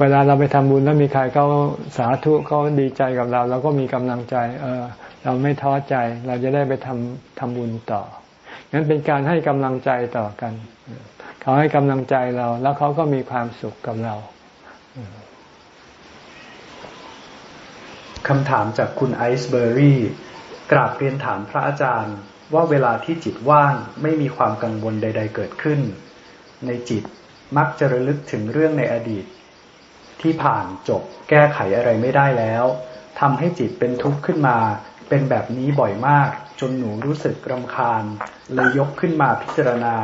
เวลาเราไปทำบุญแล้วมีใครเขาสาธุเขาดีใจกับเรา เราก็มีกำลังใจ เออ เราไม่ท้อใจ เราจะได้ไปทำทำบุญต่อนั้นเป็นการให้กำลังใจต่อกัน เขาให้กำลังใจเรา แล้วเขาก็มีความสุขกับเราคำถามจากคุณไอซ์เบอร์รี่กราบเรียนถามพระอาจารย์ ว่าเวลาที่จิตว่างไม่มีความกังวลใด ๆ เกิดขึ้น ในจิตมักจะระลึกถึงเรื่องในอดีต ที่ผ่านจบแก้ไขอะไรไม่ได้แล้วทำให้จิตเป็นทุกข์ขึ้นมา เป็นแบบนี้บ่อยมาก จนหนูรู้สึกรำคาญเลยยกขึ้นมาพิจารณา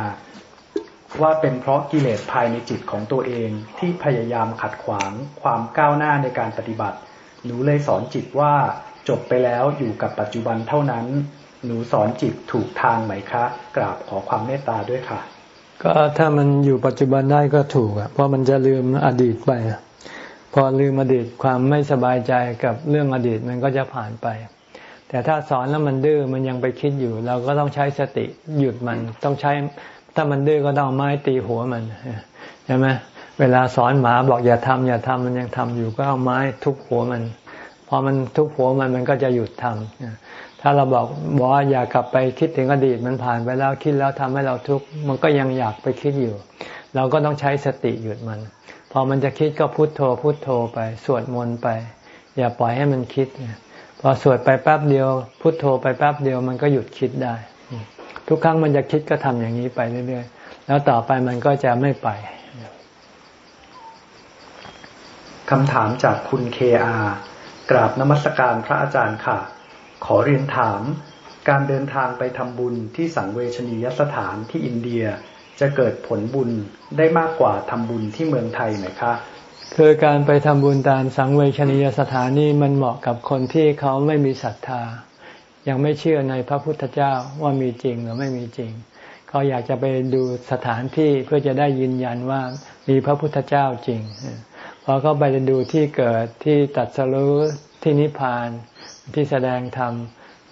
ว่าเป็นเพราะกิเลสภายในจิตของตัวเองที่พยายามขัดขวางความก้าวหน้าในการปฏิบัติ หนูเลยสอนจิตว่าจบไปแล้วอยู่กับปัจจุบันเท่านั้น หนูสอนจิตถูกทางไหมคะ กราบขอความเมตตาด้วยค่ะ ก็ถ้ามันอยู่ปัจจุบันได้ก็ถูกอะเพราะมันจะลืมอดีตไป พอลืมอดีตความไม่สบายใจกับเรื่องอดีตมันก็จะผ่านไป แต่ถ้าสอนแล้วมันดื้อมันยังไปคิดอยู่ เราก็ต้องใช้สติหยุดมันต้องใช้ ถ้ามันดื้อก็ต้องไม้ตีหัวมันใช่ไหมเวลาสอนหมาบอกอย่าทำอย่าทำมันยังทำอยู่ก็เอาไม้ทุบหัวมัน พอมันทุบหัวมันมันก็จะหยุดทำ ถ้าเราบอกบอกว่าอยากกลับไปคิดถึงอดีตมันผ่านไปแล้วคิดแล้วทำให้เราทุกข์มันก็ยังอยากไปคิดอยู่ เราก็ต้องใช้สติหยุดมัน พอมันจะคิดก็พุโทโธพุโทโธไป สวดมนต์ไป อย่าปล่อยให้มันคิดพอสวดไปแป๊บเดียว พุโทโธไปแป๊บเดียวมันก็หยุดคิดได้ ทุกครั้งมันจะคิดก็ทำอย่างนี้ไปเรื่อยๆแล้วต่อไปมันก็จะไม่ไปคำถามจากคุณเคอากราบนมัสการพระอาจารย์ค่ะ ขอเรียนถาม การเดินทางไปทำบุญที่สังเวชนียสถานที่อินเดียจะเกิดผลบุญได้มากกว่าทำบุญที่เมืองไทยไหมคะ คือการไปทำบุญตามสังเวชนียสถานนี่มันเหมาะกับคนที่เขาไม่มีศรัทธา ยังไม่เชื่อในพระพุทธเจ้าว่ามีจริงหรือไม่มีจริง เขาอยากจะไปดูสถานที่เพื่อจะได้ยืนยันว่ามีพระพุทธเจ้าจริงพอเขาไปดูที่เกิดที่ตัดสรู้ที่นิพพาน ที่แสดงธรรม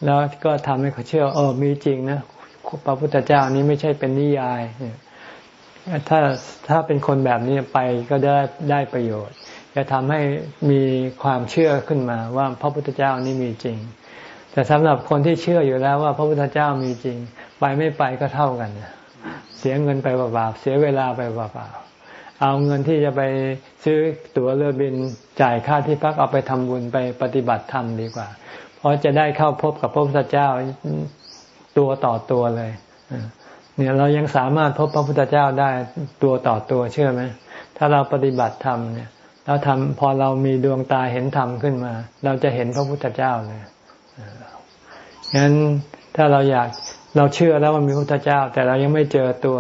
แล้วก็ทำให้เขาเชื่อเออมีจริงนะพระพุทธเจ้านี้ไม่ใช่เป็นนิยายถ้าถ้าเป็นคนแบบนี้ไปก็ได้ได้ประโยชน์ จะทำให้มีความเชื่อขึ้นมาว่าพระพุทธเจ้านี้มีจริง แต่สำหรับคนที่เชื่ออยู่แล้วว่าพระพุทธเจ้ามีจริง ไปไม่ไปก็เท่ากันเสียเงินไปเปล่าๆเสียเวลาไปเปล่า เอาเงินที่จะไปซื้อตั๋วเรือบินจ่ายค่าที่พักเอาไปทำบุญไปปฏิบัติธรรมดีกว่า เพราะจะได้เข้าพบกับพระพุทธเจ้าตัวต่อตัวเลยเนี่ยเรายังสามารถพบพระพุทธเจ้าได้ตัวต่อตัวเชื่อไหมถ้าเราปฏิบัติธรรมเนี่ยเราทำพอเรามีดวงตาเห็นธรรมขึ้นมา เราจะเห็นพระพุทธเจ้าเลยงั้นถ้าเราอยากเราเชื่อแล้วว่ามีพระพุทธเจ้า แต่เรายังไม่เจอตัว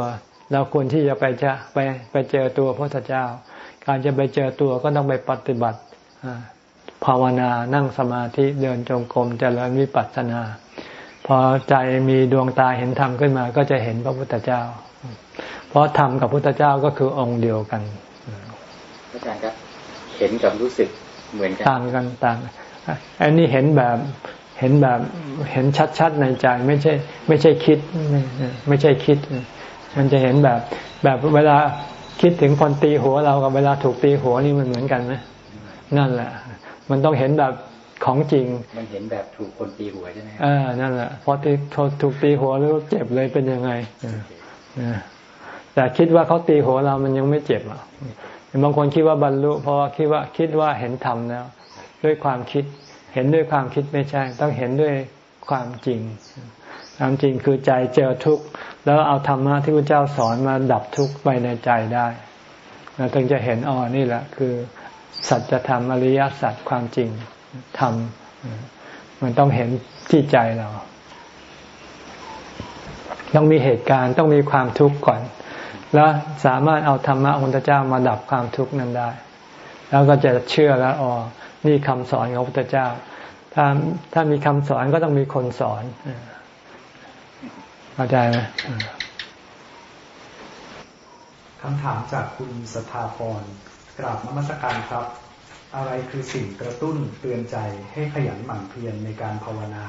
เราควรที่จะไปจะไปไปเจอตัวพระพุทธเจ้า การจะไปเจอตัวก็ต้องไปปฏิบัติภาวนานั่งสมาธิเดินจงกรมเจริญวิปัสสนา พอใจมีดวงตาเห็นธรรมขึ้นมา ก็จะเห็นพระพุทธเจ้า เพราะธรรมกับพุทธเจ้าก็คือองค์เดียวกันอาจารย์ครับเห็นกับรู้สึกเหมือนกันต่างกันต่างอันนี้เห็นแบบเห็นแบบเห็นชัดๆในใจไม่ใช่ ไม่ใช่คิด ไม่ใช่คิด มันจะเห็นแบบแบบเวลาคิดถึงคนตีหัวเรากับเวลาถูกตีหัวนี่มันเหมือนกันไหมนั่นแหละ มันต้องเห็นแบบของจริง มันเห็นแบบถูกคนตีหัวใช่ไหมอ่านั่นแหละพอตีถูกตีหัวแล้วเจ็บเลยเป็นยังไงแต่คิดว่าเขาตีหัวเรามันยังไม่เจ็บอะบางคนคิดว่าบรรลุเพราะว่าคิดว่าคิดว่าเห็นธรรมแล้ว ด้วยความคิด เห็นด้วยความคิดไม่ใช่ ต้องเห็นด้วยความจริง ความจริงคือใจเจอทุกข์แล้วเอาธรรมะที่พระเจ้าสอนมาดับทุกข์ไปในใจได้เราถึงจะเห็นอ๋อนี่แหละคือ สัจธรรมอริยสัจความจริงธรรมมันต้องเห็นที่ใจเรา ต้องมีเหตุการณ์ต้องมีความทุกข์ก่อน แล้วสามารถเอาธรรมะองค์พระเจ้ามาดับความทุกข์นั้นได้ แล้วก็จะเชื่อแล้วอ๋อนี่คำสอนของพระเจ้า ถ้าถ้ามีคำสอนก็ต้องมีคนสอน เข้าใจไหมคำถามจากคุณสถาพรกราบนมัสการครับ อะไรคือสิ่งกระตุ้นเตือนใจให้ขยันหมั่นเพียรในการภาวนา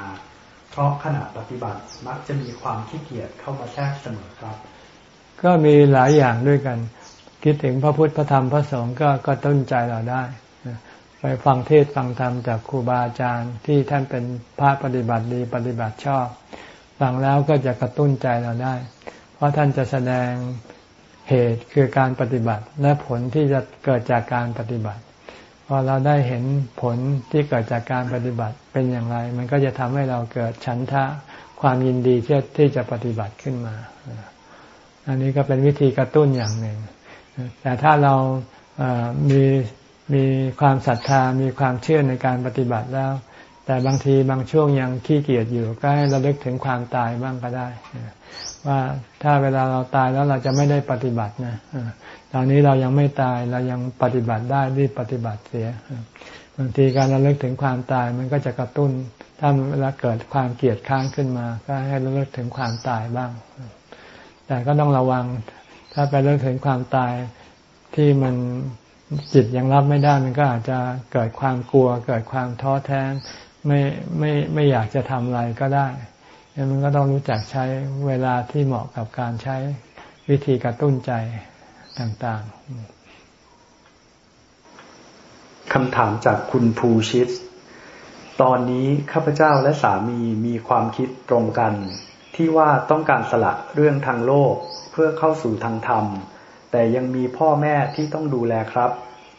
เพราะขณะปฏิบัติมักจะมีความขี้เกียจเข้ามาแทรกเสมอครับ ก็มีหลายอย่างด้วยกัน คิดถึงพระพุทธพระธรรมพระสงฆ์ก็ก็ต้นใจเราได้ไปฟังเทศฟังธรรมจากครูบาอาจารย์ที่ท่านเป็นพระปฏิบัติดีปฏิบัติชอบ ฟังแล้วก็จะกระตุ้นใจเราได้ เพราะท่านจะแสดงเหตุคือการปฏิบัติ และผลที่จะเกิดจากการปฏิบัติ พอเราได้เห็นผลที่เกิดจากการปฏิบัติเป็นอย่างไร มันก็จะทำให้เราเกิดฉันทะความยินดีที่ที่จะปฏิบัติขึ้นมา อันนี้ก็เป็นวิธีกระตุ้นอย่างหนึ่ง แต่ถ้าเรามีมีความศรัทธา มีความเชื่อในการปฏิบัติแล้ว แต่บางทีบางช่วงยังขี้เกียจอยู่ก็ให้เราลึกถึงความตายบ้างก็ได้ ว่าถ้าเวลาเราตายแล้วเราจะไม่ได้ปฏิบัตินะตอนนี้เรายังไม่ตายเรายังปฏิบัติได้รีบปฏิบัติเสียบางทีการระลึกถึงความตายมันก็จะกระตุ้น ถ้าเวลาเกิดความเกลียดค้างขึ้นมา ก็ให้ระลึกถึงความตายบ้าง แต่ก็ต้องระวัง ถ้าไประลึกถึงความตายที่มันจิตยังรับไม่ได้มันก็อาจจะเกิดความกลัว เกิดความท้อแท้ ไม่ไม่ไม่อยากจะทำอะไรก็ได้มันก็ต้องรู้จักใช้เวลาที่เหมาะกับการใช้วิธีกระตุ้นใจต่างๆ คำถามจากคุณภูชิต ตอนนี้ข้าพเจ้าและสามีมีความคิดตรงกัน ที่ว่าต้องการสละเรื่องทางโลกเพื่อเข้าสู่ทางธรรม แต่ยังมีพ่อแม่ที่ต้องดูแลครับ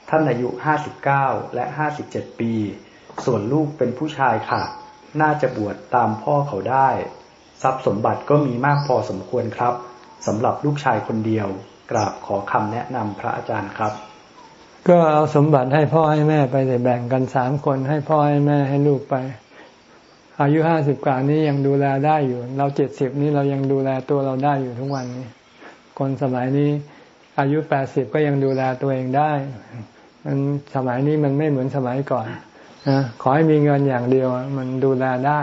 ท่านอายุห้าสิบเก้าและห้าสิบเจ็ดปี ส่วนลูกเป็นผู้ชายค่ะ น่าจะบวชตามพ่อเขาได้ ทรัพย์สมบัติก็มีมากพอสมควรครับสำหรับลูกชายคนเดียว กราบขอคำแนะนำพระอาจารย์ครับ ก็เอาสมบัติให้พ่อให้แม่ไปแต่แบ่งกันสามคนให้พ่อให้แม่ให้ลูกไป อายุห้าสิบกว่านี้ยังดูแลได้อยู่ เราเจ็ดสิบนี้เรายังดูแลตัวเราได้อยู่ทุกวันนี้ คนสมัยนี้อายุแปดสิบก็ยังดูแลตัวเองได้มันสมัยนี้มันไม่เหมือนสมัยก่อน นะขอให้มีเงินอย่างเดียวมันดูแลได้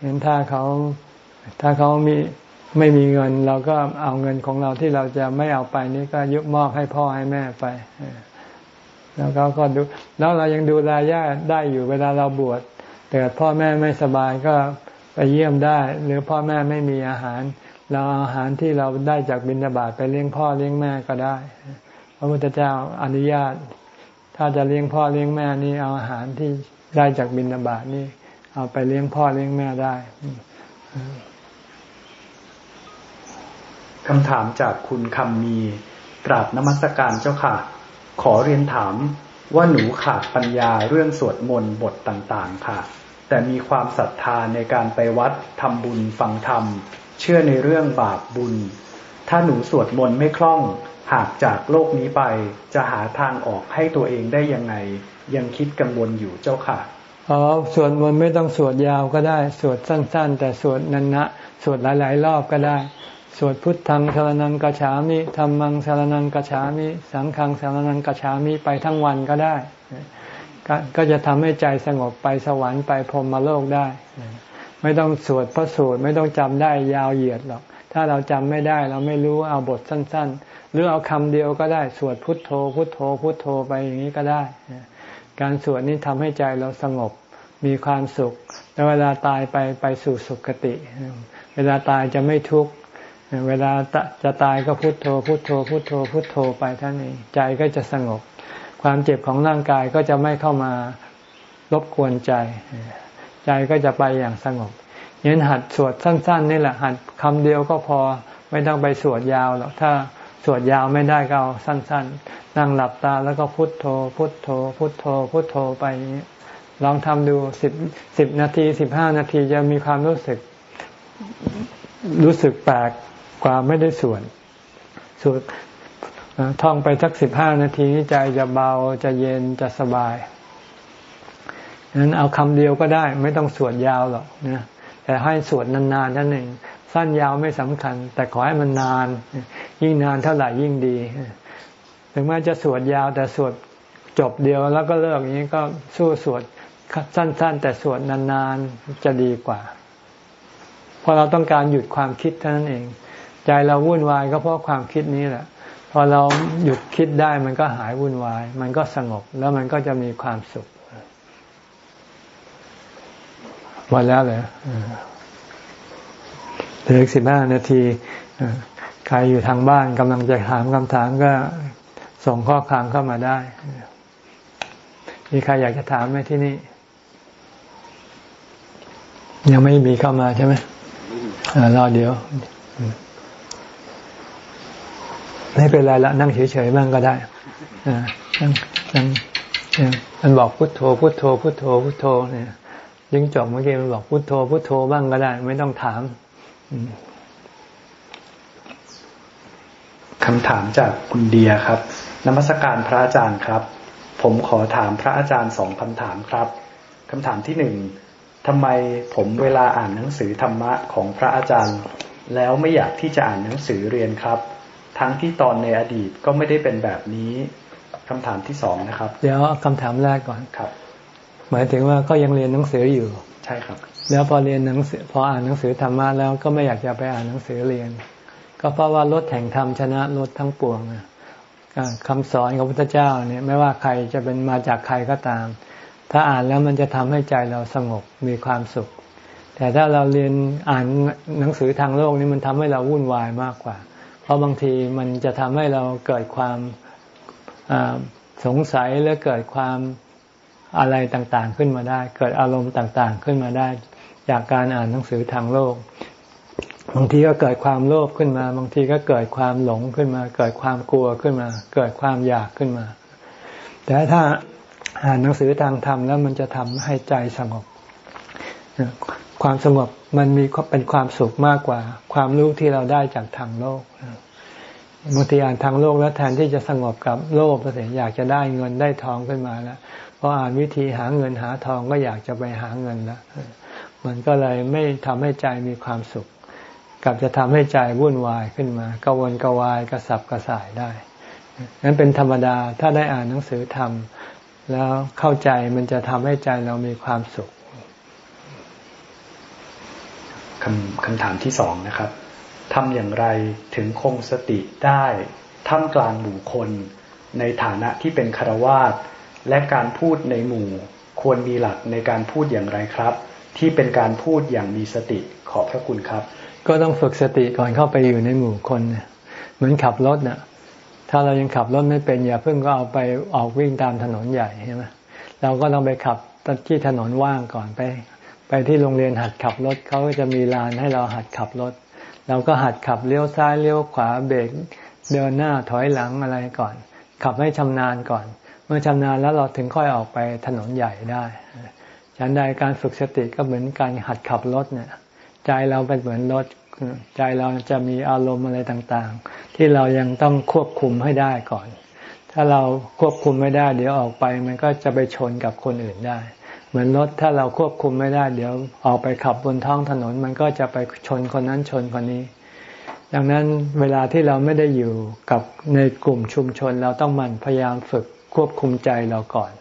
เห็นถ้าเขาถ้าเขามีไม่มีเงิน เราก็เอาเงินของเราที่เราจะไม่เอาไปนี่ก็ยุบมอบให้พ่อให้แม่ไปแล้วเขาก็ดูแล้วเรายังดูแลย่าได้อยู่เวลาเราบวชแต่พ่อแม่ไม่สบายก็ไปเยี่ยมได้ หรือพ่อแม่ไม่มีอาหาร เราเอาอาหารที่เราได้จากบิณฑบาตไปเลี้ยงพ่อเลี้ยงแม่ก็ได้ พระพุทธเจ้าอนุญาต ถ้าจะเลี้ยงพ่อเลี้ยงแม่นี่เอาอาหารที่ได้จากบิณฑบาตนี่ เอาไปเลี้ยงพ่อเลี้ยงแม่ได้คำถามจากคุณคำมีกราบนมัสการเจ้าค่ะ ขอเรียนถามว่าหนูขาดปัญญาเรื่องสวดมนต์บทต่างๆ ค่ะ แต่มีความศรัทธาในการไปวัดทำบุญฟังธรรม เชื่อในเรื่องบาปบุญ ถ้าหนูสวดมนต์ไม่คล่อง หากจากโลกนี้ไปจะหาทางออกให้ตัวเองได้ยังไง ยังคิดกังวลอยู่เจ้าค่ะอ๋อสวดมนต์ไม่ต้องสวดยาวก็ได้สวดสั้น ๆ แต่สวดนันนะสวดหลาย ๆ รอบก็ได้ สวดพุทธังสารนังกฉามิธรรมังสารนังกฉามิ สังฆังสารนังกฉามิไปทั้งวันก็ได้ ก็จะทำให้ใจสงบไปสวรรค์ไปพรหมโลกได้ ไม่ต้องสวดพระสูตรไม่ต้องจำได้ยาวเหยียดหรอก ถ้าเราจำไม่ได้เราไม่รู้เอาบทสั้น ๆ หรือเอาคำเดียวก็ได้สวดพุทโธ พุทโธ พุทโธไปอย่างนี้ก็ได้ การสวดนี้ทำให้ใจเราสงบมีความสุข แล้วเวลาตายไปไปสู่สุคติ เวลาตายจะไม่ทุกข์เวลาจะตายก็พุทโธ พุทโธ พุทโธ พุทโธไปท่านเองใจก็จะสงบ ความเจ็บของร่างกายก็จะไม่เข้ามารบกวนใจ ใจก็จะไปอย่างสงบยันหัดสวดสั้น ๆ นี่แหละหัดคำเดียวก็พอไม่ต้องไปสวดยาวหรอกถ้า สวดยาวไม่ได้ก็เอาสั้น ๆ นั่งหลับตาแล้วก็พุโทโธ พุโทโธ พุโทโธ พุโทโธไปลองทำดูสิบสิบนาทีสิบห้านาทีจะมีความรู้สึก รู้สึกแปลกกว่าไม่ได้สวดสวดท่องไปสักสิบห้านาทีใจจะเบาจะเย็นจะสบายนั้นเอาคำเดียวก็ได้ ไม่ต้องสวดยาวหรอกนะแต่ให้สวดนานๆนั่นเองสั้นยาวไม่สำคัญ แต่ขอให้มันนาน ยิ่งนานเท่าไหร่ยิ่งดีถึงแม้จะสวดยาวแต่สวดจบเดียวแล้วก็เลิกอย่างนี้ก็สู้สวดสั้น ๆ แต่สวดนานๆจะดีกว่า เพราะเราต้องการหยุดความคิดเท่านั้นเอง ใจเราวุ่นวายก็เพราะความคิดนี้แหละ พอเราหยุดคิดได้มันก็หายวุ่นวาย มันก็สงบแล้วมันก็จะมีความสุขหมดแล้วเลยเหลือสิบห้านาที ใครอยู่ทางบ้านกำลังจะถามคำถามก็ส่งข้อความเข้ามาได้ มีใครอยากจะถามไหมที่นี่ ยังไม่มีเข้ามาใช่ไหมรอเดี๋ยว ไม่เป็นไรละนั่งเฉยๆบ้างก็ได้นั่งนั่งมันบอกพุทโธพุทโธพุทโธพุทโธเนี่ยยิงจบเมื่อกี้มันบอกพุโทโธพุโทโธบ้างก็ได้ ไม่ต้องถาม คำถามจากคุณเดียครับนมัสการพระอาจารย์ครับ ผมขอถามพระอาจารย์สองคำถามครับคำถามที่หนึ่งทำไมผมเวลาอ่านหนังสือธรรมะของพระอาจารย์ แล้วไม่อยากที่จะอ่านหนังสือเรียนครับ ทั้งที่ตอนในอดีตก็ไม่ได้เป็นแบบนี้คำถามที่สองนะครับ เดี๋ยวคำถามแรกก่อนครับ หมายถึงว่าก็ยังเรียนหนังสืออยู่ ใช่ครับ แล้วพอเรียนหนังสือพออ่านหนังสือธรรมะแล้วก็ไม่อยากจะไปอ่านหนังสือเรียน ก็เพราะว่ารถแห่งธรรมชนะรถทั้งปวงคำสอนของพระพุทธเจ้าเนี่ยไม่ว่าใครจะเป็นมาจากใครก็ตาม ถ้าอ่านแล้วมันจะทำให้ใจเราสงบมีความสุข แต่ถ้าเราเรียนอ่านหนังสือทางโลกนี่มันทำให้เราวุ่นวายมากกว่า เพราะบางทีมันจะทำให้เราเกิดความสงสัยหรือเกิดความอะไรต่างๆขึ้นมาได้ เกิดอารมณ์ต่างๆขึ้นมาได้ จากการอ่านหนังสือทางโลก บางทีก็เกิดความโลภขึ้นมา บางทีก็เกิดความหลงขึ้นมา เกิดความกลัวขึ้นมา เกิดความอยากขึ้นมา แต่ถ้าอ่านหนังสือทางธรรมแล้วมันจะทำให้ใจสงบ ความสงบมันมีเป็นความสุขมากกว่า ความรู้ที่เราได้จากทางโลกบางทีอ่านทางโลกแล้วแทนที่จะสงบกับโลภเสียอยากจะได้เงินได้ทองขึ้นมาแล้วพออ่านวิธีหาเงินหาทองก็อยากจะไปหาเงินแล้วมันก็เลยไม่ทำให้ใจมีความสุข กลับจะทำให้ใจวุ่นวายขึ้นมากวนกวายกระสับกระส่ายได้นั้นเป็นธรรมดาถ้าได้อ่านหนังสือธรรม แล้วเข้าใจมันจะทำให้ใจเรามีความสุขคำคำถามที่สองนะครับทำอย่างไรถึงคงสติได้ท่ามกลางหมู่คน ในฐานะที่เป็นคารวาสและการพูดในหมู่ ควรมีหลักในการพูดอย่างไรครับ ที่เป็นการพูดอย่างมีสติขอบพระคุณครับ ก็ต้องฝึกสติก่อนเข้าไปอยู่ในหมู่คนเหมือนขับรถเนะ่ะ ถ้าเรายังขับรถไม่เป็นอย่าเพิ่งก็เอาไปออกวิ่งตามถนนใหญ่ใช่ไหมเราก็ต้องไปขับที่ถนนว่างก่อนไป ไปที่โรงเรียนหัดขับรถเขาก็จะมีลานให้เราหัดขับรถ เราก็หัดขับเลี้ยวซ้ายเลี้ยวขวาเบรกเดินหน้าถอยหลังอะไรก่อน ขับให้ชำนาญก่อน เมื่อชำนาญแล้วเราถึงค่อยออกไปถนนใหญ่ได้ฉันใดการฝึกสติก็เหมือนการหัดขับรถเนี่ย ใจเราเป็นเหมือนรถใจเราจะมีอารมณ์อะไรต่างๆ ที่เรายังต้องควบคุมให้ได้ก่อน ถ้าเราควบคุมไม่ได้ เดี๋ยวออกไปมันก็จะไปชนกับคนอื่นได้ เหมือนรถถ้าเราควบคุมไม่ได้ เดี๋ยวออกไปขับบนท้องถนน มันก็จะไปชนคนนั้นชนคนนี้ ดังนั้นเวลาที่เราไม่ได้อยู่กับในกลุ่มชุมชน เราต้องมันพยายามฝึกควบคุมใจเราก่อน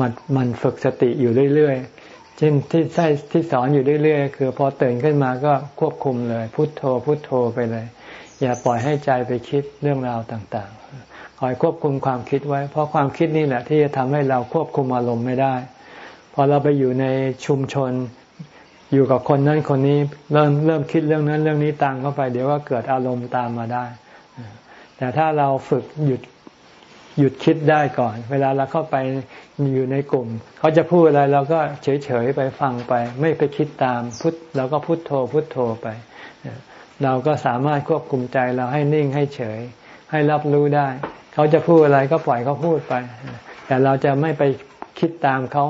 มันมันฝึกสติอยู่เรื่อยๆ เช่นที่ใช่ที่สอนอยู่เรื่อยๆ คือพอตื่นขึ้นมาก็ควบคุมเลย พุโทโธ พุโทโธไปเลย อย่าปล่อยให้ใจไปคิดเรื่องราวต่างๆ คอยควบคุมความคิดไว้ เพราะความคิดนี่แหละที่จะทำให้เราควบคุมอารมณ์ไม่ได้ พอเราไปอยู่ในชุมชน อยู่กับคนนั้นคนนี้เริ่มเริ่มคิดเรื่องนั้นเรื่องนี้ตามเข้าไป เดี๋ยวก็เกิดอารมณ์ตามมาได้ แต่ถ้าเราฝึกหยุด หยุดคิดได้ก่อน เวลาเราเข้าไปอยู่ในกลุ่ม เขาจะพูดอะไรเราก็เฉยๆไปฟังไป ไม่ไปคิดตามพุทเราก็พุทโธพุทโธไป เราก็สามารถควบคุมใจเราให้นิ่งให้เฉย ให้รับรู้ได้ เขาจะพูดอะไรก็ปล่อยเขาพูดไป แต่เราจะไม่ไปคิดตามเขา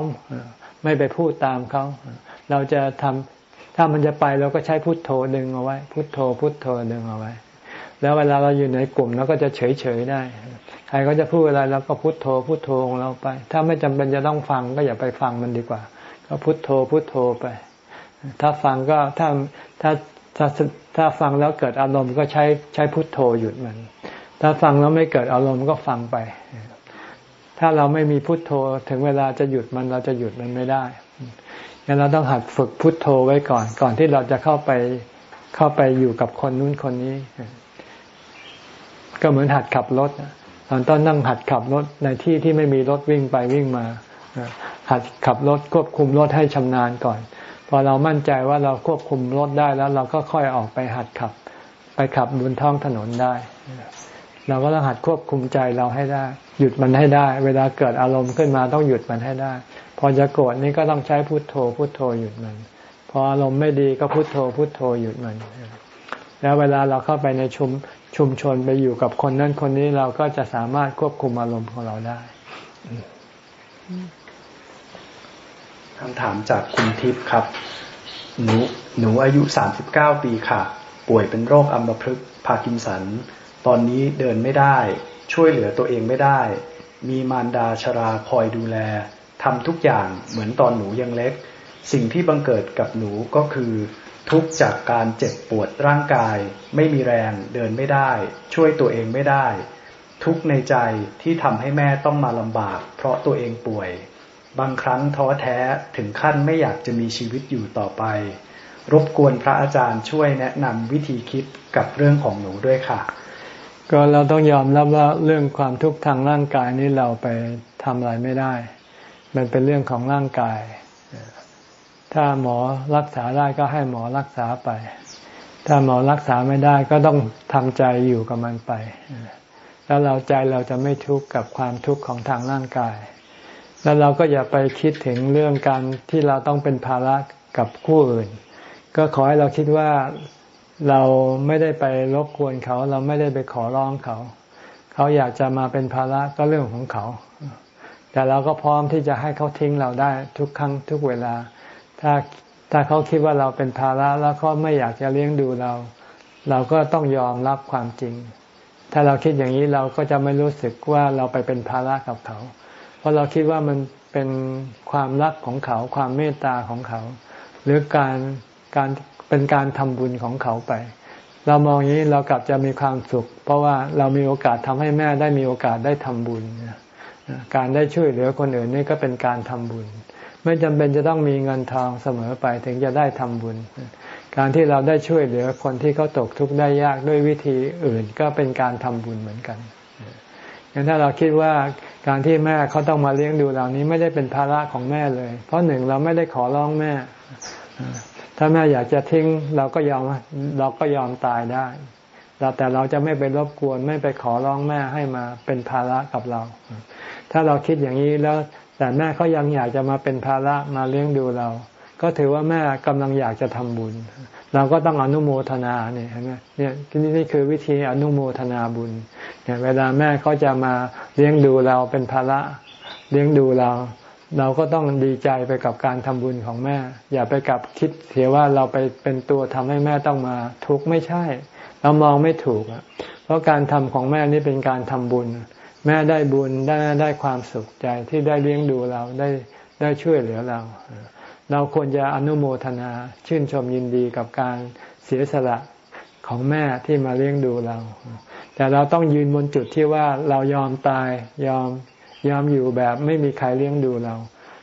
ไม่ไปพูดตามเขาเราจะทำถ้ามันจะไปเราก็ใช้พุทโธดึงเอาไว้ พุทโธพุทโธดึงเอาไว้ แล้วเวลาเราอยู่ในกลุ่มเราก็จะเฉยเฉยได้ ใครก็จะพูดอะไรเราก็พุทโธพุทโธของเราไป ถ้าไม่จำเป็นจะต้องฟังก็อย่าไปฟังมันดีกว่า ก็พุทโธพุทโธไป ถ้าฟังก็ถ้าถ้าถ้าถ้าฟังแล้วเกิดอารมณ์ก็ใช้ใช้พุทโธหยุดมัน ถ้าฟังแล้วไม่เกิดอารมณ์ก็ฟังไป ถ้าเราไม่มีพุทโธถึงเวลาจะหยุดมันเราจะหยุดมันไม่ได้งั้นเราต้องหัดฝึกพุทโธไว้ก่อน ก่อนที่เราจะเข้าไปเข้าไปอยู่กับคนนู้นคนนี้ ก็เหมือนหัดขับรถ ตอนต้นนั่งหัดขับรถในที่ที่ไม่มีรถวิ่งไปวิ่งมา หัดขับรถควบคุมรถให้ชำนาญก่อน พอเรามั่นใจว่าเราควบคุมรถได้แล้ว เราก็ค่อยออกไปหัดขับ ไปขับบนท้องถนนได้ เราก็ต้องหัดควบคุมใจเราให้ได้ หยุดมันให้ได้ เวลาเกิดอารมณ์ขึ้นมาต้องหยุดมันให้ได้ พอจะโกรธนี่ก็ต้องใช้พุทโธพุทโธหยุดมัน พออารมณ์ไม่ดีก็พุทโธพุทโธหยุดมันแล้วเวลาเราเข้าไปในชุม ชุมชนไปอยู่กับคนนั้นคนนี้เราก็จะสามารถควบคุมอารมณ์ของเราได้คำถามจากคุณทิพย์ครับ หนูหนูอายุ 39 ปีค่ะ ป่วยเป็นโรคอัมพฤกษ์พาร์กินสัน ตอนนี้เดินไม่ได้ ช่วยเหลือตัวเองไม่ได้ มีมารดาชราคอยดูแลทำทุกอย่างเหมือนตอนหนูยังเล็ก สิ่งที่บังเกิดกับหนูก็คือ ทุกจากการเจ็บปวดร่างกาย ไม่มีแรงเดินไม่ได้ ช่วยตัวเองไม่ได้ ทุกในใจที่ทำให้แม่ต้องมาลำบาก เพราะตัวเองป่วย บางครั้งท้อแท้ถึงขั้นไม่อยากจะมีชีวิตอยู่ต่อไป รบกวนพระอาจารย์ช่วยแนะนำวิธีคิดกับเรื่องของหนูด้วยค่ะ ก็เราต้องยอมรับว่าเรื่องความทุกข์ทางร่างกายนี้เราไปทำอะไรไม่ได้ มันเป็นเรื่องของร่างกาย ถ้าหมอรักษาได้ก็ให้หมอรักษาไป ถ้าหมอรักษาไม่ได้ก็ต้องทำใจอยู่กับมันไป แล้วเราใจเราจะไม่ทุกข์กับความทุกข์ของทางร่างกาย แล้วเราก็อย่าไปคิดถึงเรื่องการที่เราต้องเป็นภาระกับผู้อื่น ก็ขอให้เราคิดว่าเราไม่ได้ไปรบกวนเขา เราไม่ได้ไปขอร้องเขา เขาอยากจะมาเป็นภาระก็เรื่องของเขา แต่เราก็พร้อมที่จะให้เขาทิ้งเราได้ทุกครั้งทุกเวลา ถ้าถ้าเขาคิดว่าเราเป็นภาระแล้วเขาไม่อยากจะเลี้ยงดูเรา เราก็ต้องยอมรับความจริง ถ้าเราคิดอย่างนี้เราก็จะไม่รู้สึกว่าเราไปเป็นภาระกับเขา เพราะเราคิดว่ามันเป็นความรักของเขา ความเมตตาของเขา หรือการการเป็นการทำบุญของเขาไป เรามองอย่างนี้เรากลับจะมีความสุข เพราะว่าเรามีโอกาสทำให้แม่ได้มีโอกาสได้ทำบุญ การได้ช่วยเหลือคนอื่นนี่ก็เป็นการทำบุญ ไม่จำเป็นจะต้องมีเงินทองเสมอไปถึงจะได้ทำบุญ การที่เราได้ช่วยเหลือคนที่เขาตกทุกข์ได้ยากด้วยวิธีอื่นก็เป็นการทำบุญเหมือนกันอย่างถ้าเราคิดว่าการที่แม่เขาต้องมาเลี้ยงดูเรานี้ไม่ได้เป็นภาระของแม่เลย เพราะหนึ่งเราไม่ได้ขอร้องแม่ ถ้าแม่อยากจะทิ้งเราก็ยอมเราก็ยอมตายได้เราแต่เราจะไม่ไปรบกวนไม่ไปขอร้องแม่ให้มาเป็นภาระกับเรา ถ้าเราคิดอย่างนี้แล้ว แต่แม่เขายังอยากจะมาเป็นภาระมาเลี้ยงดูเรา ก็ถือว่าแม่กำลังอยากจะทำบุญ เราก็ต้องอนุโมทนาเนี่ยเห็นไหมเนี่ยนี่คือวิธีอนุโมทนาบุญเนี่ยเวลาแม่เขาจะมาเลี้ยงดูเราเป็นภาระเลี้ยงดูเรา เราก็ต้องดีใจไปกับการทำบุญของแม่ อย่าไปกับคิดเสียว่าเราไปเป็นตัวทำให้แม่ต้องมาทุกข์ไม่ใช่ เรามองไม่ถูกอะเพราะการทำของแม่นี่เป็นการทำบุญ แม่ได้บุญได้ได้ความสุขใจที่ได้เลี้ยงดูเราได้ได้ช่วยเหลือเรา เราควรจะอนุโมทนาชื่นชมยินดีกับการเสียสละของแม่ที่มาเลี้ยงดูเรา แต่เราต้องยืนบนจุดที่ว่าเรายอมตายยอมยอมอยู่แบบไม่มีใครเลี้ยงดูเรา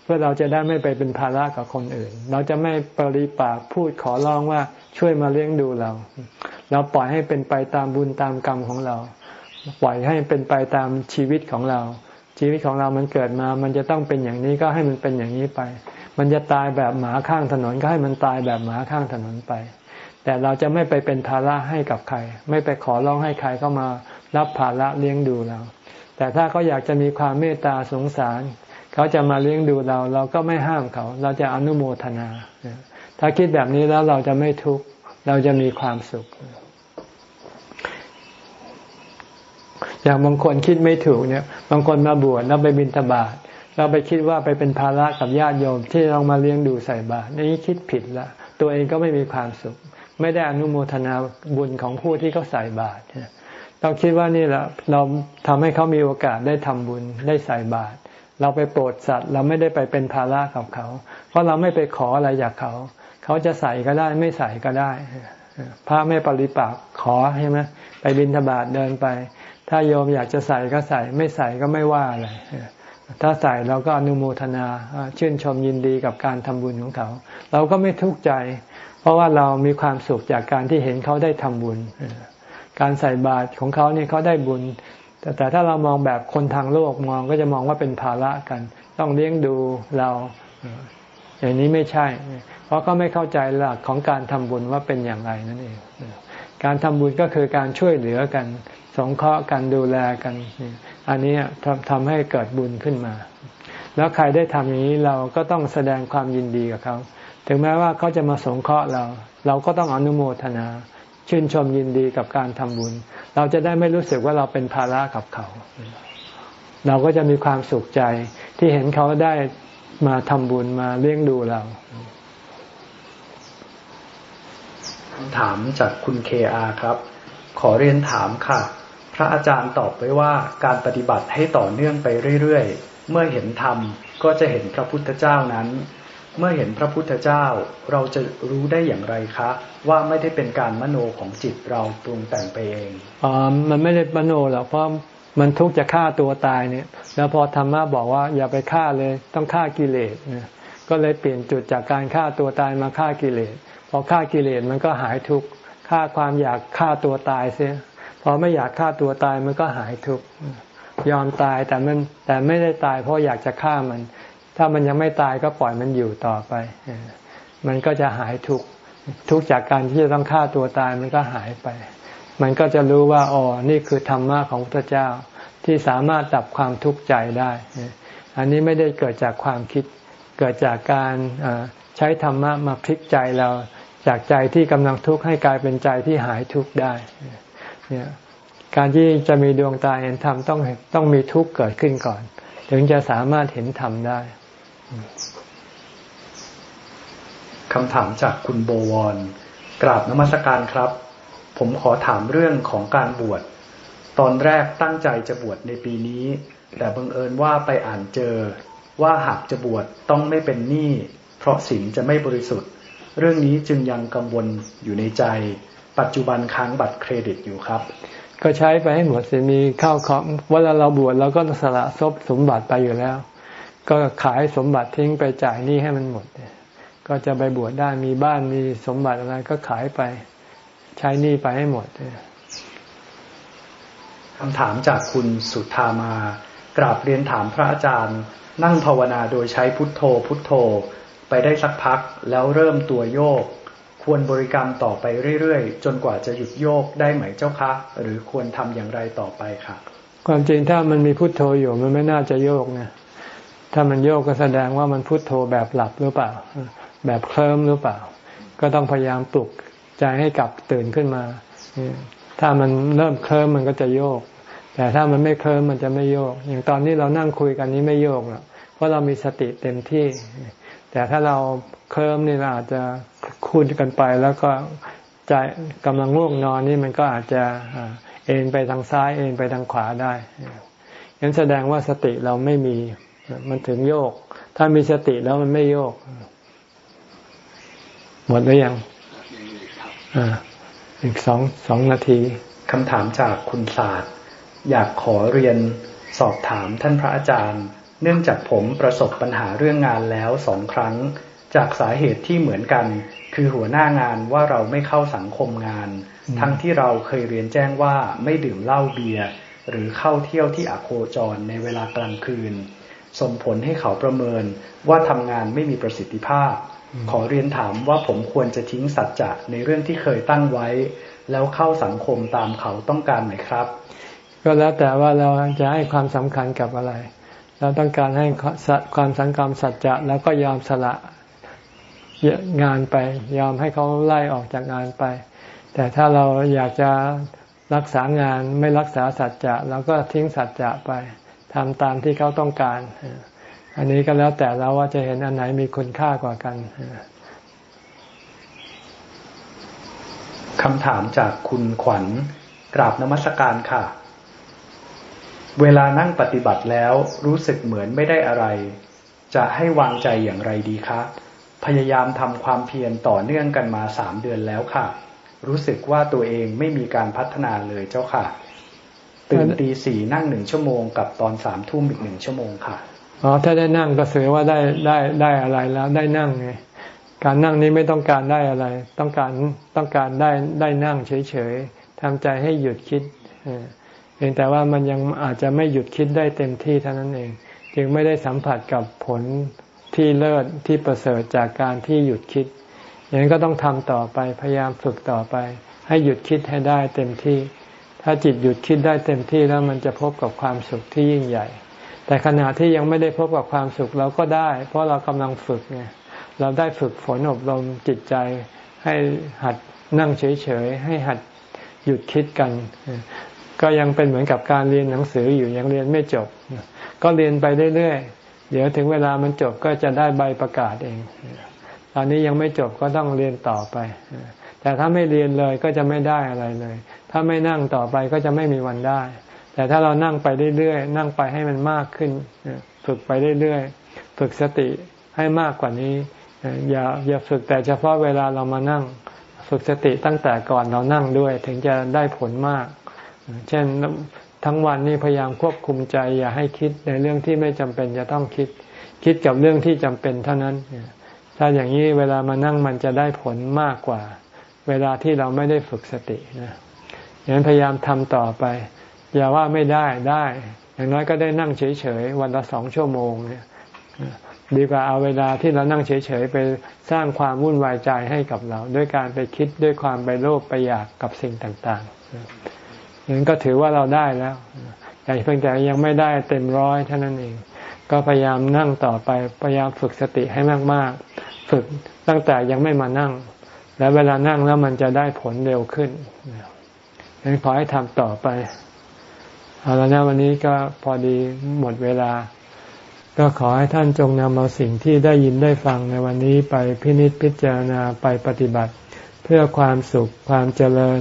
เพื่อเราจะได้ไม่ไปเป็นภาระกับคนอื่น เราจะไม่ปริปากพูดขอร้องว่าช่วยมาเลี้ยงดูเรา เราปล่อยให้เป็นไปตามบุญตามกรรมของเรา ปล่อยให้เป็นไปตามชีวิตของเรา ชีวิตของเรามันเกิดมา มันจะต้องเป็นอย่างนี้ก็ให้มันเป็นอย่างนี้ไป มันจะตายแบบหมาข้างถนนก็ให้มันตายแบบหมาข้างถนนไป แต่เราจะไม่ไปเป็นภาระให้กับใคร ไม่ไปขอร้องให้ใครเข้ามารับภาระเลี้ยงดูเรา แต่ถ้าเขาอยากจะมีความเมตตาสงสาร เขาจะมาเลี้ยงดูเรา เราก็ไม่ห้ามเขา เราจะอนุโมทนา ถ้าคิดแบบนี้แล้วเราจะไม่ทุกข์ เราจะมีความสุข อย่างบางคนคิดไม่ถูกเนี่ย บางคนมาบวชแล้วไปบิณฑบาตเราไปคิดว่าไปเป็นภาระกับญาติโยมที่เรามาเลี้ยงดูใส่บาตรนี่คิดผิดละตัวเองก็ไม่มีความสุข ไม่ได้อนุโมทนาบุญของผู้ที่เขาใส่บาตรเราคิดว่านี่แหละเราทำให้เขามีโอกาสได้ทำบุญได้ใส่บาตรเราไปโปรดสัตว์เราไม่ได้ไปเป็นภาระกับเขา เพราะเราไม่ไปขออะไรจากเขา เขาจะใส่ก็ได้ไม่ใส่ก็ได้พระไม่ปริปากขอใช่ไหมไปบินธบาตเดินไป ถ้าโยมอยากจะใส่ก็ใส่ ไม่ใส่ก็ไม่ว่าอะไรถ้าใส่เราก็อนุโมทนาชื่นชมยินดีกับการทำบุญของเขา เราก็ไม่ทุกข์ใจ เพราะว่าเรามีความสุขจากการที่เห็นเขาได้ทำบุญ การใส่บาตรของเขาเนี่ยเขาได้บุญ แต่ถ้าเรามองแบบคนทางโลกมองก็จะมองว่าเป็นภาระกัน ต้องเลี้ยงดูเราอย่างนี้ไม่ใช่ เพราะก็ไม่เข้าใจหลักของการทำบุญว่าเป็นอย่างไรนั่นเอง การทำบุญก็คือการช่วยเหลือกัน สงเคราะห์กันดูแลกัน อันนี้ทำทำให้เกิดบุญขึ้นมา แล้วใครได้ทำอย่างนี้เราก็ต้องแสดงความยินดีกับเขา ถึงแม้ว่าเขาจะมาสงเคราะห์เรา เราก็ต้องอนุโมทนา ชื่นชมยินดีกับการทำบุญ เราจะได้ไม่รู้สึกว่าเราเป็นภาระกับเขา เราก็จะมีความสุขใจที่เห็นเขาได้มาทำบุญมาเลี้ยงดูเราถามจากคุณเคอาครับ ขอเรียนถามค่ะ พระอาจารย์ตอบไว้ว่าการปฏิบัติให้ต่อเนื่องไปเรื่อยๆ เมื่อเห็นธรรมก็จะเห็นพระพุทธเจ้านั้น เมื่อเห็นพระพุทธเจ้าเราจะรู้ได้อย่างไรคะ ว่าไม่ได้เป็นการมโนของจิตเราปรุงแต่งไปเองอ๋อมันไม่ได้มโนหรอกเพราะมันทุกข์จะฆ่าตัวตายเนี่ย แล้วพอธรรมะบอกว่าอย่าไปฆ่าเลยต้องฆ่ากิเลสเนี่ยก็เลยเปลี่ยนจุดจากการฆ่าตัวตายมาฆ่ากิเลสพอฆ่ากิเลสมันก็หายทุกข์ฆ่าความอยากฆ่าตัวตายเสีย อไม่อยากฆ่าตัวตายมันก็หายทุกข์ยอมตายแต่มันแต่ไม่ได้ตายเพราะอยากจะฆ่ามัน ถ้ามันยังไม่ตายก็ปล่อยมันอยู่ต่อไป มันก็จะหายทุกข์ทุกจากการที่จะต้องฆ่าตัวตายมันก็หายไป มันก็จะรู้ว่าอ๋อนี่คือธรรมะของพระเจ้าที่สามารถดับความทุกข์ใจได้ อันนี้ไม่ได้เกิดจากความคิด เกิดจากการใช้ธรรมะมาพลิกใจเราจากใจที่กำลังทุกข์ให้กลายเป็นใจที่หายทุกข์ได้ เนี่ยการที่จะมีดวงตาเห็นธรรมต้องต้องมีทุกข์เกิดขึ้นก่อน ถึงจะสามารถเห็นธรรมได้คำถามจากคุณโบวรกราบนมัสการครับ ผมขอถามเรื่องของการบวชตอนแรกตั้งใจจะบวชในปีนี้ แต่บังเอิญว่าไปอ่านเจอ ว่าหากจะบวชต้องไม่เป็นหนี้เพราะศีลจะไม่บริสุทธิ์ เรื่องนี้จึงยังกังวลอยู่ในใจ ปัจจุบันค้างบัตรเครดิตอยู่ครับ ก็ใช้ไปให้หมดสิมีข้าวของเวลาเราบวชเราก็สละทรัพย์สมบัติไปอยู่แล้ว ก็ขายสมบัติทิ้งไปจ่ายหนี้ให้มันหมด ก็จะไปบวชได้มีบ้านมีสมบัติอะไรก็ขายไปใช้หนี้ไปให้หมดคำถามจากคุณสุธามากราบเรียนถามพระอาจารย์ นั่งภาวนาโดยใช้พุทโธพุทโธ ไปได้สักพักแล้วเริ่มตัวโยก ควรบริกรรมต่อไปเรื่อยๆ จนกว่าจะหยุดโยกได้ไหมเจ้าคะ หรือควรทำอย่างไรต่อไปคะความจริงถ้ามันมีพุทโธอยู่มันไม่น่าจะโยกนะถ้ามันโยกก็แสดงว่ามันพุทโธแบบหลับหรือเปล่า แบบเคลิ้มหรือเปล่า ก็ต้องพยายามปลุกใจให้กลับตื่นขึ้นมา ถ้ามันเริ่มเคลิ้มมันก็จะโยก แต่ถ้ามันไม่เคลิ้มมันจะไม่โยก อย่างตอนนี้เรานั่งคุยกันนี้ไม่โยกหรอกเพราะเรามีสติเต็มที่ แต่ถ้าเราเคลิ้มนี่เราอาจจะคุยกันไป แล้วก็ใจกำลังง่วงนอนนี่มันก็อาจจะเอ็นไปทางซ้ายเอ็นไปทางขวาได้ยันแสดงว่าสติเราไม่มีมันถึงโยก ถ้ามีสติแล้วมันไม่โยก หมดหรือยังอีกสองสองนาทีคำถามจากคุณศาสตร์ อยากขอเรียนสอบถามท่านพระอาจารย์ เนื่องจากผมประสบปัญหาเรื่องงานแล้วสองครั้ง จากสาเหตุที่เหมือนกัน คือหัวหน้างานว่าเราไม่เข้าสังคมงาน ทั้งที่เราเคยเรียนแจ้งว่าไม่ดื่มเหล้าเบียร์หรือเข้าเที่ยวที่อโคจรในเวลากลางคืน ส่งผลให้เขาประเมินว่าทำงานไม่มีประสิทธิภาพ ขอเรียนถามว่าผมควรจะทิ้งสัจจะในเรื่องที่เคยตั้งไว้ แล้วเข้าสังคมตามเขาต้องการไหมครับ ก็แล้วแต่ว่าเราจะให้ความสำคัญกับอะไร เราต้องการให้ความสังกรรมสัจจะแล้วก็ยอมสละงานไป ยอมให้เขาไล่ออกจากงานไป แต่ถ้าเราอยากจะรักษางานไม่รักษาสัจจะเราก็ทิ้งสัจจะไปทำตามที่เขาต้องการ อันนี้ก็แล้วแต่เราว่าจะเห็นอันไหนมีคุณค่ากว่ากันคำถามจากคุณขวัญกราบนมัสการค่ะ เวลานั่งปฏิบัติแล้วรู้สึกเหมือนไม่ได้อะไร จะให้วางใจอย่างไรดีคะ พยายามทำความเพียรต่อเนื่องกันมาสามเดือนแล้วค่ะ รู้สึกว่าตัวเองไม่มีการพัฒนาเลยเจ้าค่ะ ตื่นตีสี่นั่งหนึ่งชั่วโมงกับตอนสามทุ่มอีกหนึ่งชั่วโมงค่ะอ๋อถ้าได้นั่งก็เสือว่าได้ได้ได้อะไรแล้วได้นั่งไงการนั่งนี้ไม่ต้องการได้อะไร ต้องการต้องการได้ได้นั่งเฉยๆทำใจให้หยุดคิด เพียงแต่ว่ามันยังอาจจะไม่หยุดคิดได้เต็มที่เท่านั้นเอง จึงไม่ได้สัมผัสกับผลที่เลิศที่ประเสริฐจากการที่หยุดคิด อย่างนั้นก็ต้องทำต่อไปพยายามฝึกต่อไป ให้หยุดคิดให้ได้เต็มที่ ถ้าจิตหยุดคิดได้เต็มที่แล้วมันจะพบกับความสุขที่ยิ่งใหญ่ แต่ขณะที่ยังไม่ได้พบกับความสุขเราก็ได้ เพราะเรากำลังฝึกไงเราได้ฝึกฝนอบรมจิตใจ ให้หัดนั่งเฉยๆให้หัดหยุดคิดกัน ก็ยังเป็นเหมือนกับการเรียนหนังสืออยู่ยังเรียนไม่จบ ก็เรียนไปเรื่อยๆเดี๋ยวถึงเวลามันจบก็จะได้ใบประกาศเอง ตอนนี้ยังไม่จบก็ต้องเรียนต่อไป แต่ถ้าไม่เรียนเลยก็จะไม่ได้อะไรเลย ถ้าไม่นั่งต่อไปก็จะไม่มีวันได้ แต่ถ้าเรานั่งไปเรื่อยๆนั่งไปให้มันมากขึ้น ฝึกไปเรื่อยๆฝึกสติให้มากกว่านี้ อย่าอย่าฝึกแต่เฉพาะเวลาเรามานั่ง ฝึกสติตั้งแต่ก่อนเรานั่งด้วย ถึงจะได้ผลมาก เช่นทั้งวันนี้พยายามควบคุมใจ อย่าให้คิดในเรื่องที่ไม่จำเป็นจะต้องคิด คิดกับเรื่องที่จำเป็นเท่านั้นถ้าอย่างนี้เวลามานั่งมันจะได้ผลมากกว่า เวลาที่เราไม่ได้ฝึกสตินะอย่างนั้นพยายามทำต่อไป อย่าว่าไม่ได้ได้ อย่างน้อยก็ได้นั่งเฉยๆวันละสองชั่วโมงเนี่ยดีกว่าเอาเวลาที่เรานั่งเฉยๆไปสร้างความวุ่นวายใจให้กับเรา ด้วยการไปคิดด้วยความไปโลภไปอยากกับสิ่งต่าง ๆ อย่างนั้นก็ถือว่าเราได้แล้วแต่เพียงแต่ยังไม่ได้เต็มร้อยเท่านั้นเอง ก็พยายามนั่งต่อไปพยายามฝึกสติให้มากๆ ฝึกตั้งแต่ยังไม่มานั่ง แล้วเวลานั่งแล้วมันจะได้ผลเร็วขึ้นงั้นขอให้ทำต่อไปเอาล้วนะวันนี้ก็พอดีหมดเวลา ก็ขอให้ท่านจงนำเอาสิ่งที่ได้ยินได้ฟังในวันนี้ไปพินิจพิจารณาไปปฏิบัติ เพื่อความสุขความเจริญ